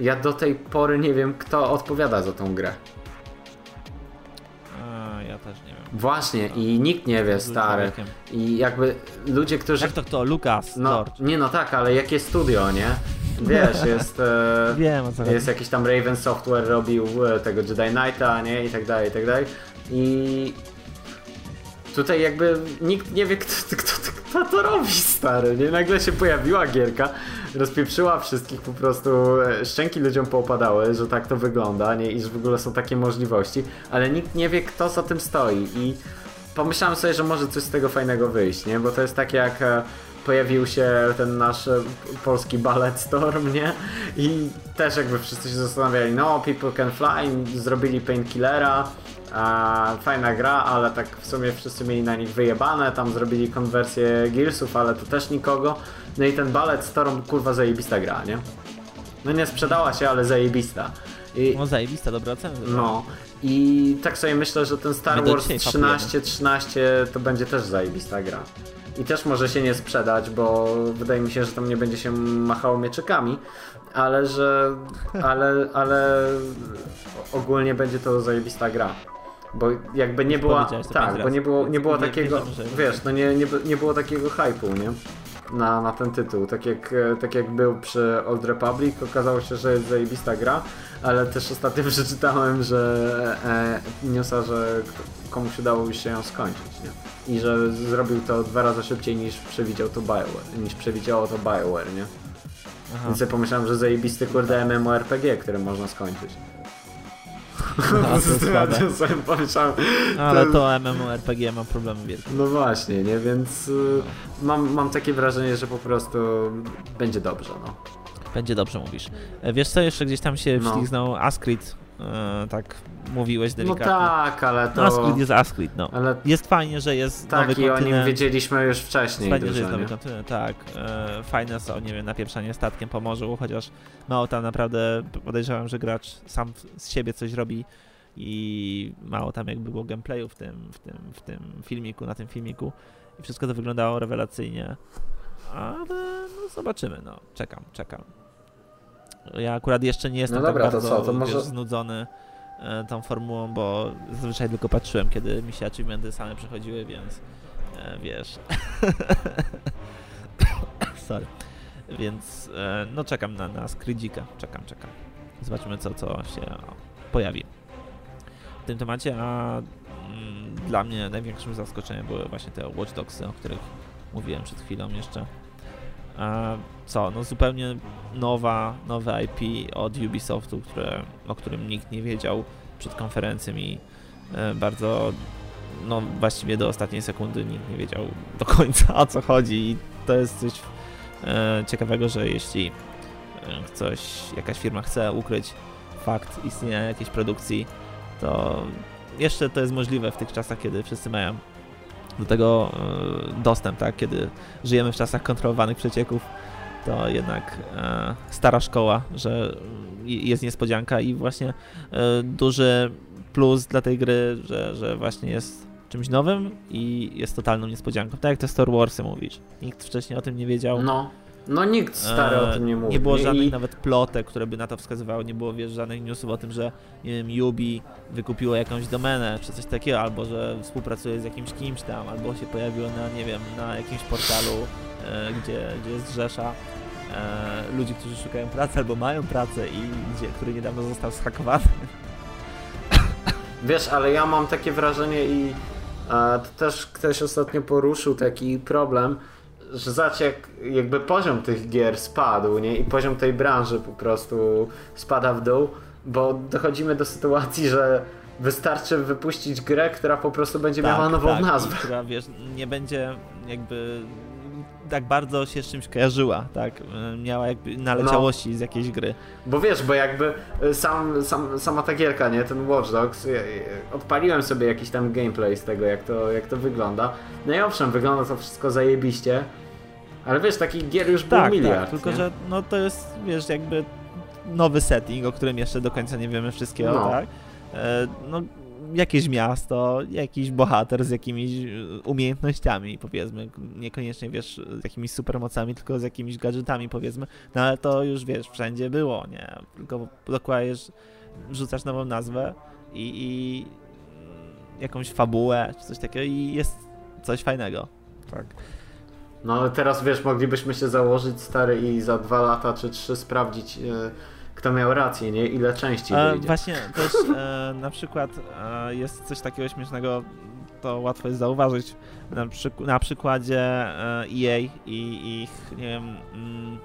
ja do tej pory nie wiem, kto odpowiada za tą grę. a, ja też nie wiem. Właśnie, i nikt nie wie, stary. I jakby ludzie, którzy. Jak to kto? Lucas, No, nie no tak, ale jakie studio, nie? Wiesz, jest. E, Wiem co Jest jakiś tam Raven Software robił e, tego Jedi Knighta, nie? I tak dalej, i tak dalej. I tutaj jakby nikt nie wie, kto, kto, kto to robi, stary, nie? Nagle się pojawiła gierka, rozpieprzyła wszystkich po prostu, e, szczęki ludziom poopadały, że tak to wygląda, nie? I że w ogóle są takie możliwości, ale nikt nie wie, kto za tym stoi i pomyślałem sobie, że może coś z tego fajnego wyjść, nie? Bo to jest tak jak e, pojawił się ten nasz e, polski ballet Storm, nie? I też jakby wszyscy się zastanawiali, no People Can Fly, zrobili Painkillera, fajna gra, ale tak w sumie wszyscy mieli na nich wyjebane, tam zrobili konwersję Gearsów, ale to też nikogo. No i ten ballet Storm, kurwa zajebista gra, nie? No nie sprzedała się, ale zajebista. I, No zajebista, dobra ocena. no i tak sobie myślę, że ten Star My Wars dzisiaj 13 13 to będzie też zajebista gra. I też może się nie sprzedać, bo wydaje mi się, że tam nie będzie się machało mieczykami, ale że ale, ale ogólnie będzie to zajebista gra. Bo jakby nie była. Tak, bo nie było, nie było takiego. Wiesz, no nie, nie, nie było takiego hypu, nie? Na, na ten tytuł. Tak jak, e, tak jak był przy Old Republic, okazało się, że jest zajebista gra, ale też ostatnio przeczytałem, że e, newsa, że komuś udało się ją skończyć, nie? I że zrobił to dwa razy szybciej niż przewidział to BioWare, niż przewidziało to BioWare, nie? Aha. Więc ja pomyślałem, że zajebisty kurde MMORPG, który można skończyć. A, to. Ja sobie pomyślałem, Ale to- to MMORPG ma problemy wielkie. no właśnie, nie? Więc y, mam, mam takie wrażenie, że po prostu będzie dobrze, no. Będzie dobrze mówisz. E, Wiesz co, jeszcze gdzieś tam się No. wślizgnął Ascrit, e, tak mówiłeś No delikatnie. tak, ale No, to... Ascrit jest Ascrit, no. Ale Jest fajnie, że jest tak, nowy i o nim kontynent. wiedzieliśmy już wcześniej Fajnie, że dużo, jest nowy kontynent, tak. E, fajne są, nie wiem, napieprzanie statkiem po morzu, chociaż mało tam naprawdę podejrzewam, że gracz sam z siebie coś robi i mało tam jakby było gameplayu w tym, w tym, w tym filmiku, na tym filmiku i wszystko to wyglądało rewelacyjnie, ale no zobaczymy, no, czekam, czekam. Ja akurat jeszcze nie jestem No dobra, tak to bardzo co, to może- wiesz, znudzony e, tą formułą, bo zazwyczaj tylko patrzyłem, kiedy mi się achievementy same przechodziły, więc e, wiesz. Sorry. Więc e, no czekam na, na Skrydzika. Czekam, czekam. Zobaczymy co, co się pojawi w tym temacie, a mm, dla mnie największym zaskoczeniem były właśnie te Watch Dogsy, o których mówiłem przed chwilą jeszcze. A co, no zupełnie nowa, nowe IP od Ubisoftu, które, o którym nikt nie wiedział przed konferencją i e, bardzo, no właściwie do ostatniej sekundy nikt nie wiedział do końca o co chodzi i to jest coś e, ciekawego, że jeśli e, coś, jakaś firma chce ukryć fakt istnienia jakiejś produkcji, to jeszcze to jest możliwe w tych czasach, kiedy wszyscy mają do tego e, dostęp, tak? Kiedy żyjemy w czasach kontrolowanych przecieków, to jednak e, stara szkoła, że jest niespodzianka i właśnie e, duży plus dla tej gry, że, że właśnie jest czymś nowym i jest totalną niespodzianką. Tak jak te Star Warsy mówisz. Nikt wcześniej o tym nie wiedział. No, no nikt stary o E, tym nie mówi. Nie było żadnych I, nawet plotek, które by na to wskazywały, nie było wiesz, żadnych newsów o tym, że nie wiem, Yubi wykupiło jakąś domenę, czy coś takiego, albo że współpracuje z jakimś kimś tam, albo się pojawiło na, nie wiem, na jakimś portalu, e, gdzie, gdzie jest rzesza e, ludzi, którzy szukają pracy albo mają pracę i gdzie, który niedawno został zhakowany. Wiesz, ale ja mam takie wrażenie i e, to też ktoś ostatnio poruszył taki problem, że jak jakby poziom tych gier spadł, nie? I poziom tej branży po prostu spada w dół, bo dochodzimy do sytuacji, że wystarczy wypuścić grę, która po prostu będzie miała nową tak, nazwę. Która, wiesz, nie będzie jakby tak bardzo się z czymś kojarzyła, tak? Miała jakby naleciałości no. z jakiejś gry. Bo wiesz, bo jakby e, sam, sam, sama ta gierka, nie, ten Watch Dogs, odpaliłem sobie jakiś tam gameplay z tego, jak to, jak to wygląda. No i owszem, wygląda to wszystko zajebiście, ale wiesz, takich gier już tak, był miliard. Tak, tylko nie? że no to jest, wiesz, jakby nowy setting, o którym jeszcze do końca nie wiemy wszystkiego, no. tak? E, no jakieś miasto, jakiś bohater z jakimiś e, umiejętnościami, powiedzmy, niekoniecznie, wiesz, z jakimiś supermocami, tylko z jakimiś gadżetami, powiedzmy, no ale to już, wiesz, wszędzie było, nie? Tylko dokładajesz, rzucasz nową nazwę i, i jakąś fabułę, czy coś takiego i jest coś fajnego, tak. No ale teraz, wiesz, moglibyśmy się założyć, stary, i za dwa lata czy trzy sprawdzić... Yy kto miał rację, nie? Ile części e, Właśnie, też e, na przykład e, jest coś takiego śmiesznego, to łatwo jest zauważyć na, przyk na przykładzie e, EA i ich, nie wiem, mm,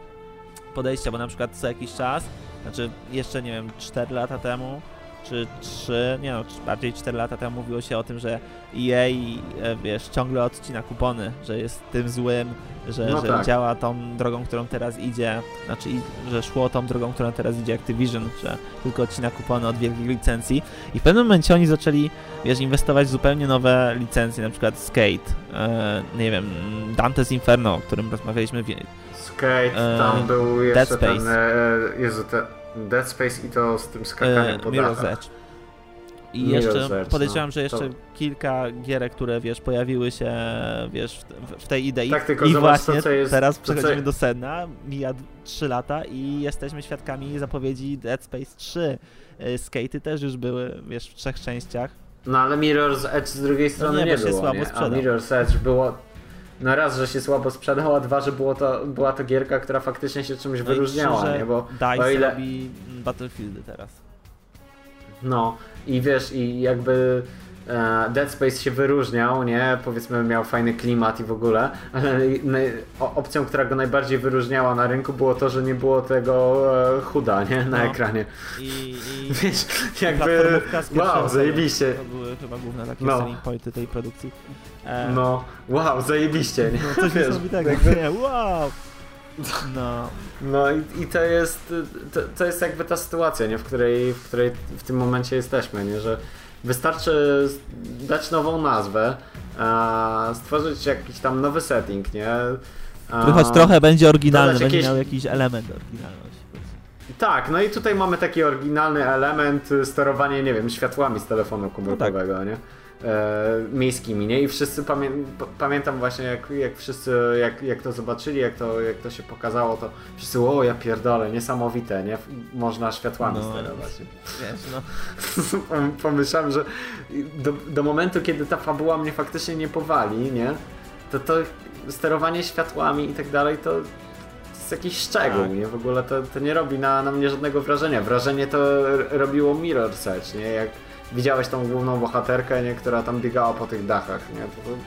podejścia, bo na przykład co jakiś czas, znaczy jeszcze, nie wiem, 4 lata temu, czy 3, nie no, bardziej 4 lata temu mówiło się o tym, że EA, e, wiesz, ciągle odcina kupony, że jest tym złym, że, no że tak. działa tą drogą, którą teraz idzie, znaczy, że szło tą drogą, którą teraz idzie Activision, że tylko odcina kupony od wielkich licencji i w pewnym momencie oni zaczęli, wiesz, inwestować w zupełnie nowe licencje, na przykład Skate, e, nie wiem, Dante's Inferno, o którym rozmawialiśmy. Skate, tam e, był jeszcze Dead Space. ten, e, Jezu, te, Dead Space i to z tym skakaniem e, po Mirror's Edge. I jeszcze podejrzewam, no. że jeszcze to... kilka gierek, które wiesz, pojawiły się wiesz, w, w tej idei. Tak, tylko I właśnie to, jest, teraz przechodzimy co... do sedna, mija 3 lata i jesteśmy świadkami zapowiedzi Dead Space 3. Y, Skaty też już były, wiesz, w trzech częściach. No ale Mirror's Edge z drugiej strony no nie, nie było, się słabo nie? A Mirror's Edge było no raz, że się słabo sprzedał, a dwa, że było to, była to gierka, która faktycznie się czymś no wyróżniała, nie? Bo DICE o ile... robi Battlefieldy teraz. No i wiesz, i jakby Dead Space się wyróżniał, nie? Powiedzmy miał fajny klimat i w ogóle, ale opcją, która go najbardziej wyróżniała na rynku było to, że nie było tego e, chuda, nie? Na no. ekranie. I, i wiesz, jakby wow, zajebiście. To były chyba główne takie no. pointy tej produkcji. E... No, wow, zajebiście, nie? No, coś niesamowitego, jakby... wow! No. No i, i to jest to, to, jest jakby ta sytuacja, nie? W której, w której w tym momencie jesteśmy, nie? Że wystarczy dać nową nazwę, stworzyć jakiś tam nowy setting, nie? Choć trochę będzie oryginalny, będzie jakieś... miał jakiś element oryginalności. Tak, no i tutaj mamy taki oryginalny element sterowanie, nie wiem, światłami z telefonu komórkowego, no tak. nie? E, miejskimi, nie? I wszyscy pamię pamiętam właśnie jak, jak wszyscy, jak, jak to zobaczyli, jak to, jak to się pokazało, to wszyscy, o ja pierdolę, niesamowite, nie? Można światłami no, sterować. Wiesz, no. Pomyślałem, że do, do momentu, kiedy ta fabuła mnie faktycznie nie powali, nie? To to sterowanie światłami i tak dalej, to jest jakiś szczegół, tak. nie? W ogóle to, to nie robi na, na mnie żadnego wrażenia. Wrażenie to robiło Mirror's Edge, nie? Jak widziałeś tą główną bohaterkę, nie, która tam biegała po tych dachach, nie? To, to,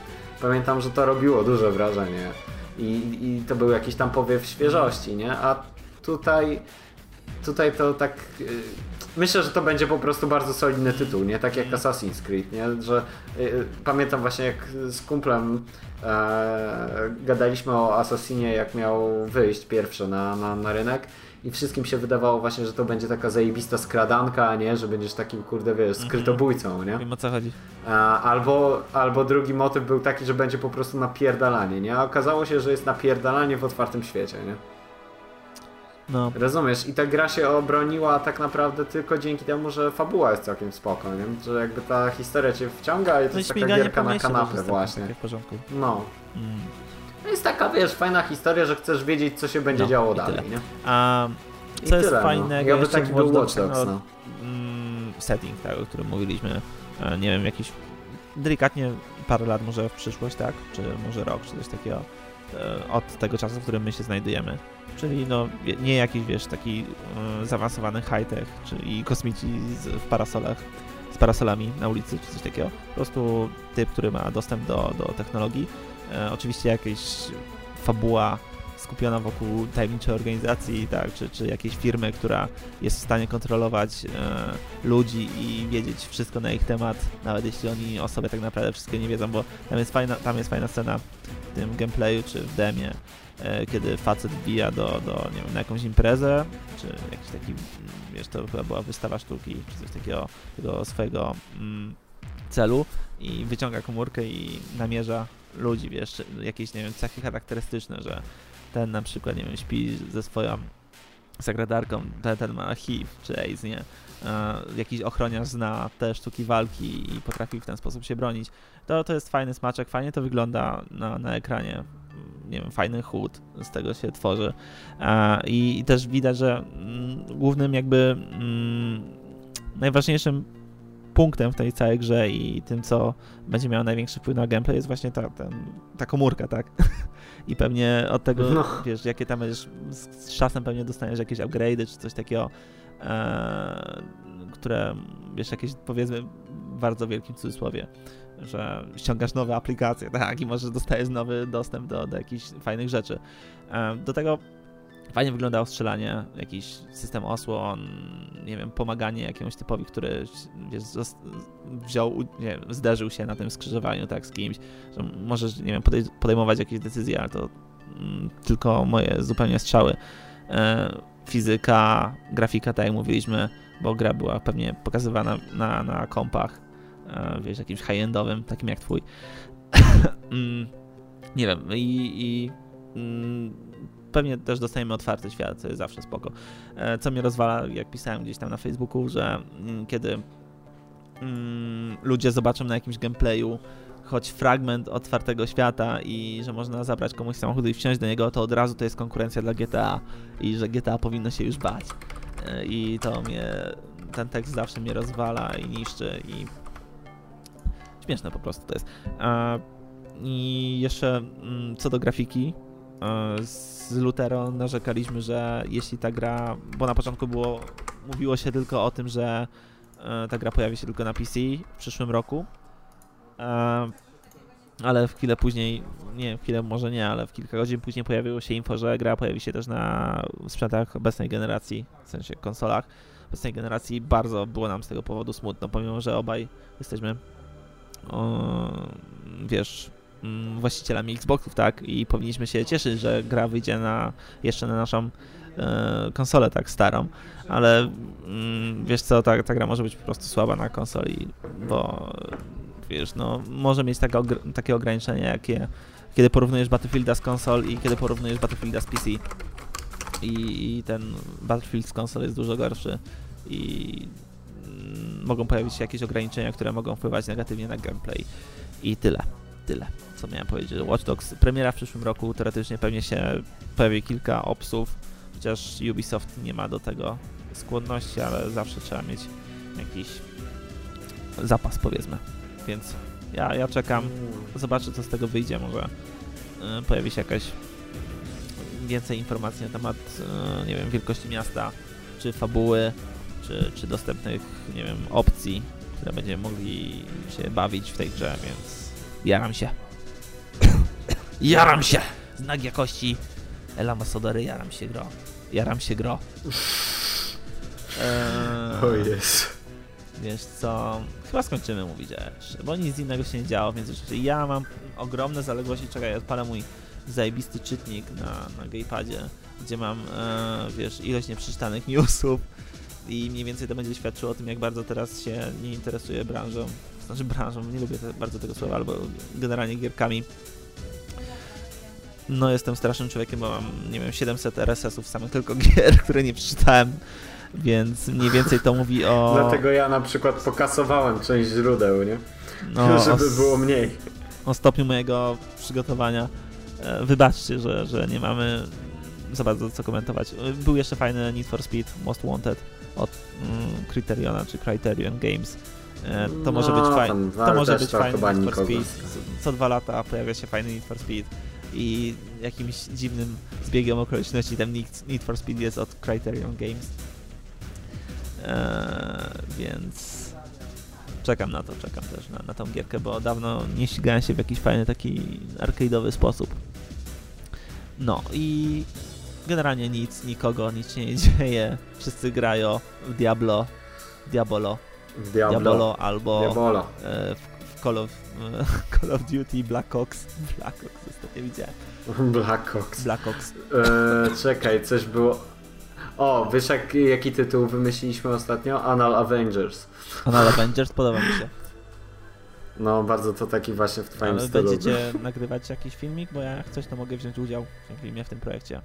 pamiętam, że to robiło duże wrażenie I, i to był jakiś tam powiew świeżości, nie? A tutaj tutaj to tak y, myślę, że to będzie po prostu bardzo solidny tytuł, nie? Tak jak Assassin's Creed, nie? Że y, pamiętam właśnie jak z kumplem e, gadaliśmy o Assassinie, jak miał wyjść pierwszy na, na, na rynek i wszystkim się wydawało właśnie, że to będzie taka zajebista skradanka, a nie, że będziesz takim, kurde, wiesz, mhm. skrytobójcą, nie? Wiem o co chodzi. Albo, albo drugi motyw był taki, że będzie po prostu napierdalanie, nie? A okazało się, że jest napierdalanie w otwartym świecie, nie? No. Rozumiesz? I ta gra się obroniła tak naprawdę tylko dzięki temu, że fabuła jest całkiem spoko, nie? Że jakby ta historia cię wciąga i to no jest taka gierka na kanapę właśnie. W porządku. No. Mm. To jest taka, wiesz, fajna historia, że chcesz wiedzieć, co się będzie no, działo dalej, tyle. nie? A co I jest tyle, fajnego no. jeszcze taki był Watch Dogs, no. Mm, setting, tak, o którym mówiliśmy, e, nie wiem, jakiś delikatnie parę lat może w przyszłość, tak? Czy może rok, czy coś takiego e, od tego czasu, w którym my się znajdujemy. Czyli no, nie jakiś, wiesz, taki y, zaawansowany high-tech, czyli kosmici w parasolach, z parasolami na ulicy, czy coś takiego. Po prostu typ, który ma dostęp do, do technologii. E, oczywiście jakaś fabuła skupiona wokół tajemniczej organizacji, tak, czy, czy jakiejś firmy, która jest w stanie kontrolować e, ludzi i wiedzieć wszystko na ich temat, nawet jeśli oni o sobie tak naprawdę wszystko nie wiedzą, bo tam jest fajna, tam jest fajna scena w tym gameplayu czy w demie, e, kiedy facet wbija do, do nie wiem, na jakąś imprezę, czy jakiś taki, wiesz, to chyba była wystawa sztuki, czy coś takiego, tego swojego mm, celu i wyciąga komórkę i namierza ludzi, wiesz, jakieś, nie wiem, cechy charakterystyczne, że ten na przykład, nie wiem, śpi ze swoją sekretarką, ten, ten ma HIV czy AIDS, nie? Jakiś ochroniarz zna te sztuki walki i potrafi w ten sposób się bronić. To, to jest fajny smaczek, fajnie to wygląda na, na ekranie. Nie wiem, fajny chód z tego się tworzy. I, i, też widać, że mm, głównym jakby mm, najważniejszym punktem w tej całej grze i tym, co będzie miało największy wpływ na gameplay jest właśnie ta, ten, ta komórka, tak? I pewnie od tego, no. wiesz, jakie tam będziesz, z czasem pewnie dostaniesz jakieś upgrade'y czy coś takiego, e, które, wiesz, jakieś powiedzmy w bardzo wielkim cudzysłowie, że ściągasz nowe aplikacje, tak, i możesz dostajesz nowy dostęp do, do jakichś fajnych rzeczy. E, do tego Fajnie wyglądało strzelanie, jakiś system osłon, nie wiem, pomaganie jakiemuś typowi, który wiesz, wziął, nie zderzył się na tym skrzyżowaniu tak z kimś, że możesz, nie wiem, podejmować jakieś decyzje, ale to mm, tylko moje zupełnie strzały. E, fizyka, grafika, tak jak mówiliśmy, bo gra była pewnie pokazywana na, na kompach, e, wiesz, jakimś high-endowym, takim jak twój. mm, nie wiem, i, i mm, pewnie też dostajemy otwarty świat, co jest zawsze spoko. E, co mnie rozwala, jak pisałem gdzieś tam na Facebooku, że mm, kiedy mm, ludzie zobaczą na jakimś gameplayu choć fragment otwartego świata i że można zabrać komuś samochód i wsiąść do niego, to od razu to jest konkurencja dla GTA i że GTA powinno się już bać. E, I to mnie, ten tekst zawsze mnie rozwala i niszczy i śmieszne po prostu to jest. I jeszcze mm, co do grafiki, z Lutero narzekaliśmy, że jeśli ta gra, bo na początku było, mówiło się tylko o tym, że e, ta gra pojawi się tylko na PC w przyszłym roku, e, ale w chwilę później, nie, w chwilę może nie, ale w kilka godzin później pojawiło się info, że gra pojawi się też na sprzętach obecnej generacji, w sensie konsolach obecnej generacji. Bardzo było nam z tego powodu smutno, pomimo, że obaj jesteśmy, o, wiesz, właścicielami Xboxów, tak? I powinniśmy się cieszyć, że gra wyjdzie na, jeszcze na naszą e, konsolę tak starą, ale mm, wiesz co, ta, ta gra może być po prostu słaba na konsoli, bo wiesz, no może mieć taka, takie ograniczenia, jakie kiedy porównujesz Battlefielda z konsol i kiedy porównujesz Battlefielda z PC. I, i ten Battlefield z konsol jest dużo gorszy i mm, mogą pojawić się jakieś ograniczenia, które mogą wpływać negatywnie na gameplay. I tyle. Tyle co miałem powiedzieć. Watch Dogs, premiera w przyszłym roku, teoretycznie pewnie się pojawi kilka opsów, chociaż Ubisoft nie ma do tego skłonności, ale zawsze trzeba mieć jakiś zapas, powiedzmy. Więc ja, ja czekam, zobaczę co z tego wyjdzie, może yy, pojawi się jakaś więcej informacji na temat, yy, nie wiem, wielkości miasta, czy fabuły, czy, czy dostępnych, nie wiem, opcji, które będziemy mogli się bawić w tej grze, więc jaram się. Jaram się! Znak jakości Elama Sodory, jaram się gro. Jaram się gro. Eee, o jest. Wiesz co, chyba skończymy mówić jeszcze, bo nic innego się nie działo, więc jeszcze ja mam ogromne zaległości, czekaj, odpalę mój zajebisty czytnik na, na gamepadzie, gdzie mam, e, wiesz, ilość nieprzeczytanych newsów i mniej więcej to będzie świadczyło o tym, jak bardzo teraz się nie interesuje branżą, znaczy branżą, nie lubię te, bardzo tego słowa, albo generalnie gierkami, no jestem strasznym człowiekiem, bo mam, nie wiem, 700 RSS-ów samych tylko gier, które nie przeczytałem, więc mniej więcej to mówi o... Dlatego ja na przykład pokasowałem część źródeł, nie? No, Żeby było mniej. O stopniu mojego przygotowania. E, wybaczcie, że, że nie mamy za bardzo co komentować. Był jeszcze fajny Need for Speed Most Wanted od mm, Criteriona czy Criterion Games. E, to no, może być fajny. To może być fajny Need for Speed. Co dwa lata pojawia się fajny Need for Speed i jakimś dziwnym zbiegiem okoliczności ten Need for Speed jest od Criterion Games. Eee, więc czekam na to, czekam też na, na tą gierkę, bo dawno nie ścigałem się w jakiś fajny taki arcade'owy sposób. No i generalnie nic, nikogo, nic się nie dzieje. Wszyscy grają w Diablo, Diabolo, Diablo. Diabolo albo Diabolo. e, w, w Call, of, e, Call of Duty Black Ops. Black Ops ostatnio widziałem. Black Ops. Black Ops. Eee, czekaj, coś było... O, wiesz jak, jaki tytuł wymyśliliśmy ostatnio? Anal Avengers. Kanal Avengers podoba mi się. No, bardzo to taki właśnie w twoim Ale stylu. będziecie nagrywać jakiś filmik, bo ja jak coś to mogę wziąć udział w tym filmie, w tym projekcie.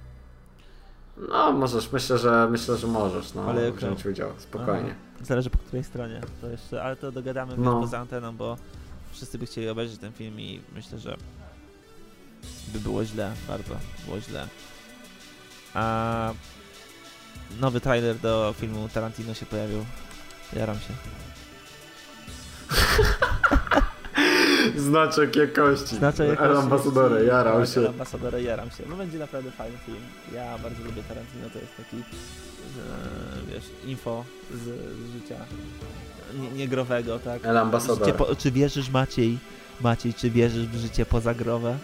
No, możesz, myślę, że myślę, że możesz, no, Ale wziąć udział, spokojnie. Zależy po której stronie. To jeszcze, ale to dogadamy No. no. poza anteną, bo wszyscy by chcieli obejrzeć ten film i myślę, że by było źle, bardzo było źle. A nowy trailer do filmu Tarantino się pojawił. Jaram się. Znaczek jakości. Znaczy, jakoś- El jarał Tak, się. El Ambassadore, jaram się. No będzie naprawdę fajny film. Ja bardzo lubię Tarantino, to jest taki, wiesz, info z, z życia nie, niegrowego, tak? El Ambassador. Życie po, czy wierzysz Maciej, Maciej, czy wierzysz w życie pozagrowe?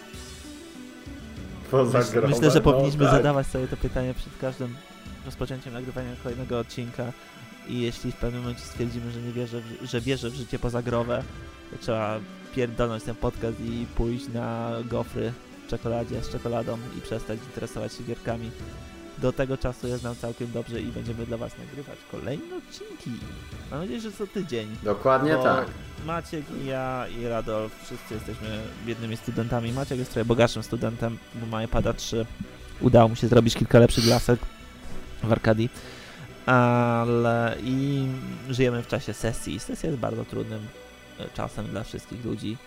Poza Myśl, grą, myślę, że no, powinniśmy tak. zadawać sobie to pytanie przed każdym rozpoczęciem nagrywania kolejnego odcinka i jeśli w pewnym momencie stwierdzimy, że nie wierzę, że wierzę w życie pozagrowe, to trzeba pierdolnąć ten podcast i pójść na gofry w czekoladzie z czekoladą i przestać interesować się gierkami. Do tego czasu ja znam całkiem dobrze i będziemy dla Was nagrywać kolejne odcinki. Mam nadzieję, że co tydzień. Dokładnie tak. Maciek i ja i Radolf wszyscy jesteśmy biednymi studentami. Maciek jest trochę bogatszym studentem, bo ma iPada 3. Udało mu się zrobić kilka lepszych lasek w Arkadii. Ale i żyjemy w czasie sesji. Sesja jest bardzo trudnym czasem dla wszystkich ludzi,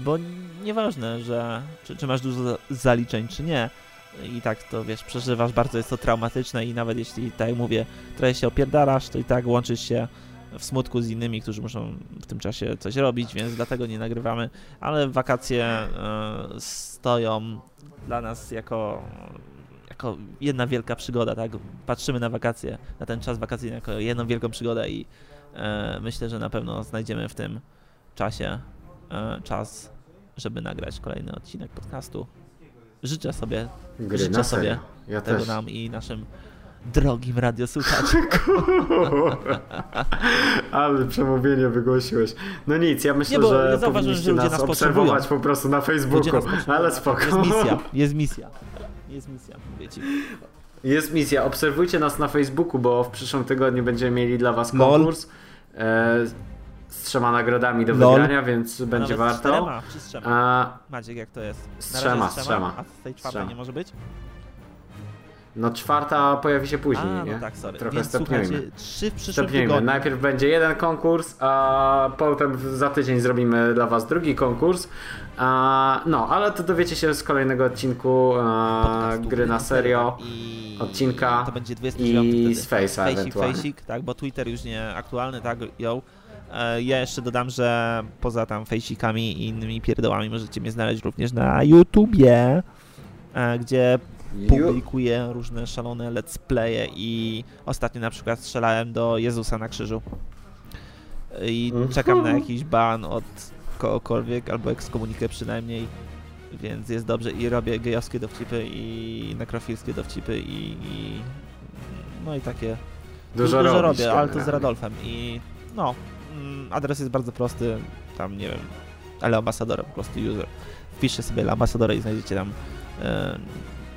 bo nieważne, że czy, czy masz dużo za- zaliczeń, czy nie. I tak to wiesz, przeżywasz, bardzo jest to traumatyczne i nawet jeśli, tak jak mówię, trochę się opierdalasz, to i tak łączysz się w smutku z innymi, którzy muszą w tym czasie coś robić, więc dlatego nie nagrywamy, ale wakacje e, stoją dla nas jako, jako jedna wielka przygoda, tak? Patrzymy na wakacje, na ten czas wakacyjny jako jedną wielką przygodę i e, myślę, że na pewno znajdziemy w tym czasie e, czas, żeby nagrać kolejny odcinek podcastu. Życzę sobie Gry życzę sobie. Ja tego też. nam i naszym drogim radiosłuchaczom. Ale przemówienie wygłosiłeś. No nic, ja myślę, Nie, że powinniście że ludzie nas nas obserwować po prostu na Facebooku. Ale spoko. Jest misja, jest misja. Jest misja, mówię ci. Jest misja. Obserwujcie nas na Facebooku, bo w przyszłym tygodniu będziemy mieli dla was konkurs e, z trzema nagrodami do Lol. wygrania, więc będzie Nawet z warto. czterema, czy z trzema? A, Maciek, jak to jest? Z trzema, z trzema. A z tej czwartej trzema. nie może być? no czwarta pojawi się później, a, nie? no tak, sorry. Trochę Więc stopniujmy. trzy w przyszłym tygodniu. Najpierw będzie jeden konkurs, a potem za tydzień zrobimy dla Was drugi konkurs. A, no, ale to dowiecie się z kolejnego odcinku a, podcastu, gry na serio i odcinka To będzie 29 i z Face'a ewentualnie. fejsik, tak, bo Twitter już nie aktualny, tak, ją. E, Ja jeszcze dodam, że poza tam fejsikami i innymi pierdołami możecie mnie znaleźć również na YouTubie, e, gdzie publikuję różne szalone let's playe i ostatnio na przykład strzelałem do Jezusa na krzyżu. I Mhm. czekam na jakiś ban od kogokolwiek, albo ekskomunikę przynajmniej, więc jest dobrze i robię gejowskie dowcipy i nekrofilskie dowcipy i, i no i takie Dużo, dużo robisz robię, ale to z. Radolfem i no, adres jest bardzo prosty, tam nie wiem, ale ambasadorem po prostu user. Wpiszcie sobie Le Ambasadora i znajdziecie tam e,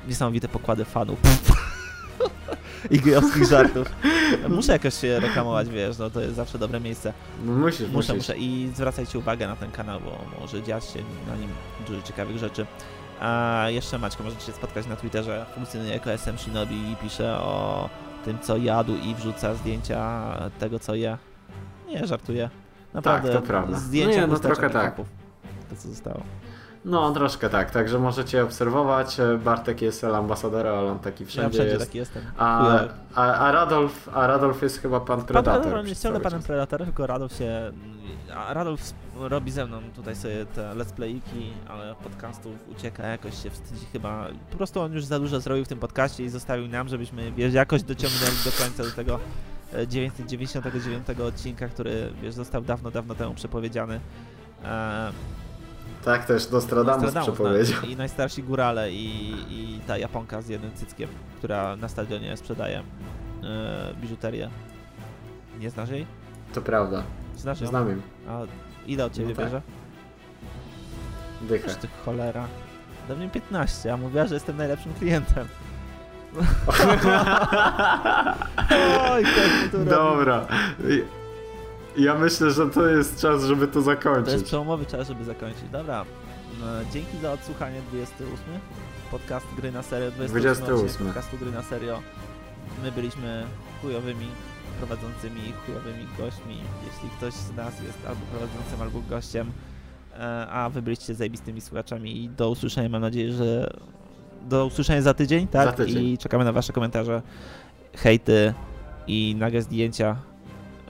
niesamowite pokłady fanów i gejowskich żartów. Muszę jakoś się reklamować, wiesz, no to jest zawsze dobre miejsce. No, musisz, Muszę, musisz. muszę i zwracajcie uwagę na ten kanał, bo może dziać się na nim dużo ciekawych rzeczy. A jeszcze Maćko możecie się spotkać na Twitterze, funkcjonuje jako SM Shinobi i pisze o tym co jadł i wrzuca zdjęcia tego co je. Nie, żartuję. Naprawdę Tak, to prawda. zdjęcia Nie, no trochę tak. To co zostało. No, troszkę tak, także możecie obserwować. E, Bartek jest El Ambasadorem, ale on taki Ja wszędzie, wszędzie jest. taki jestem. A, a, a, Radolf, a Radolf jest chyba pan Pan Predator. Predator nie ciągle panem. Predatorem, tylko Radolf się... Radolf robi ze mną tutaj sobie te let's playiki, ale podcastów ucieka, jakoś się wstydzi chyba. Po prostu on już za dużo zrobił w tym podcaście i zostawił nam, żebyśmy wiesz, jakoś dociągnęli do końca do tego 999 odcinka, który wiesz, został dawno, dawno temu przepowiedziany. E, Tak też Nostradamus, Nostradamus, przepowiedział. tak. I najstarsi górale i, i ta Japonka z jednym cyckiem, która na stadionie sprzedaje e, biżuterię. Nie znasz jej? To prawda. Znasz ją? Znam im. A ile od ciebie No tak. bierze? Dychę. Aż ty cholera. Do mnie 15, a mówiła, że jestem najlepszym klientem. Oj, tak. Dobra. Ja myślę, że to jest czas, żeby to To jest zakończyć. przełomowy czas, żeby zakończyć. Dobra. No, dzięki za odsłuchanie 28. Podcast Gry na Serio. 28. 28. odcinek podcastu Gry na Serio. My byliśmy chujowymi prowadzącymi i chujowymi gośćmi. Jeśli ktoś z nas jest albo prowadzącym, albo gościem, e, a wy byliście zajebistymi słuchaczami i do usłyszenia, mam nadzieję, że do usłyszenia za tydzień, tak? Za tydzień. I czekamy na wasze komentarze, hejty i nagie zdjęcia,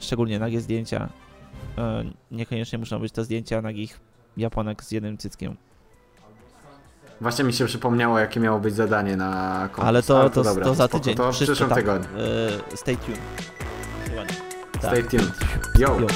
szczególnie nagie zdjęcia. E, Niekoniecznie muszą być to zdjęcia nagich Japonek z jednym cyckiem. Właśnie mi się przypomniało, jakie miało być zadanie na konkurs. Ale to, to, dobra, to za spoko, tydzień. To w przyszłym tak. tygodniu. E, Stay tuned. Stay tuned. Yo! Yo.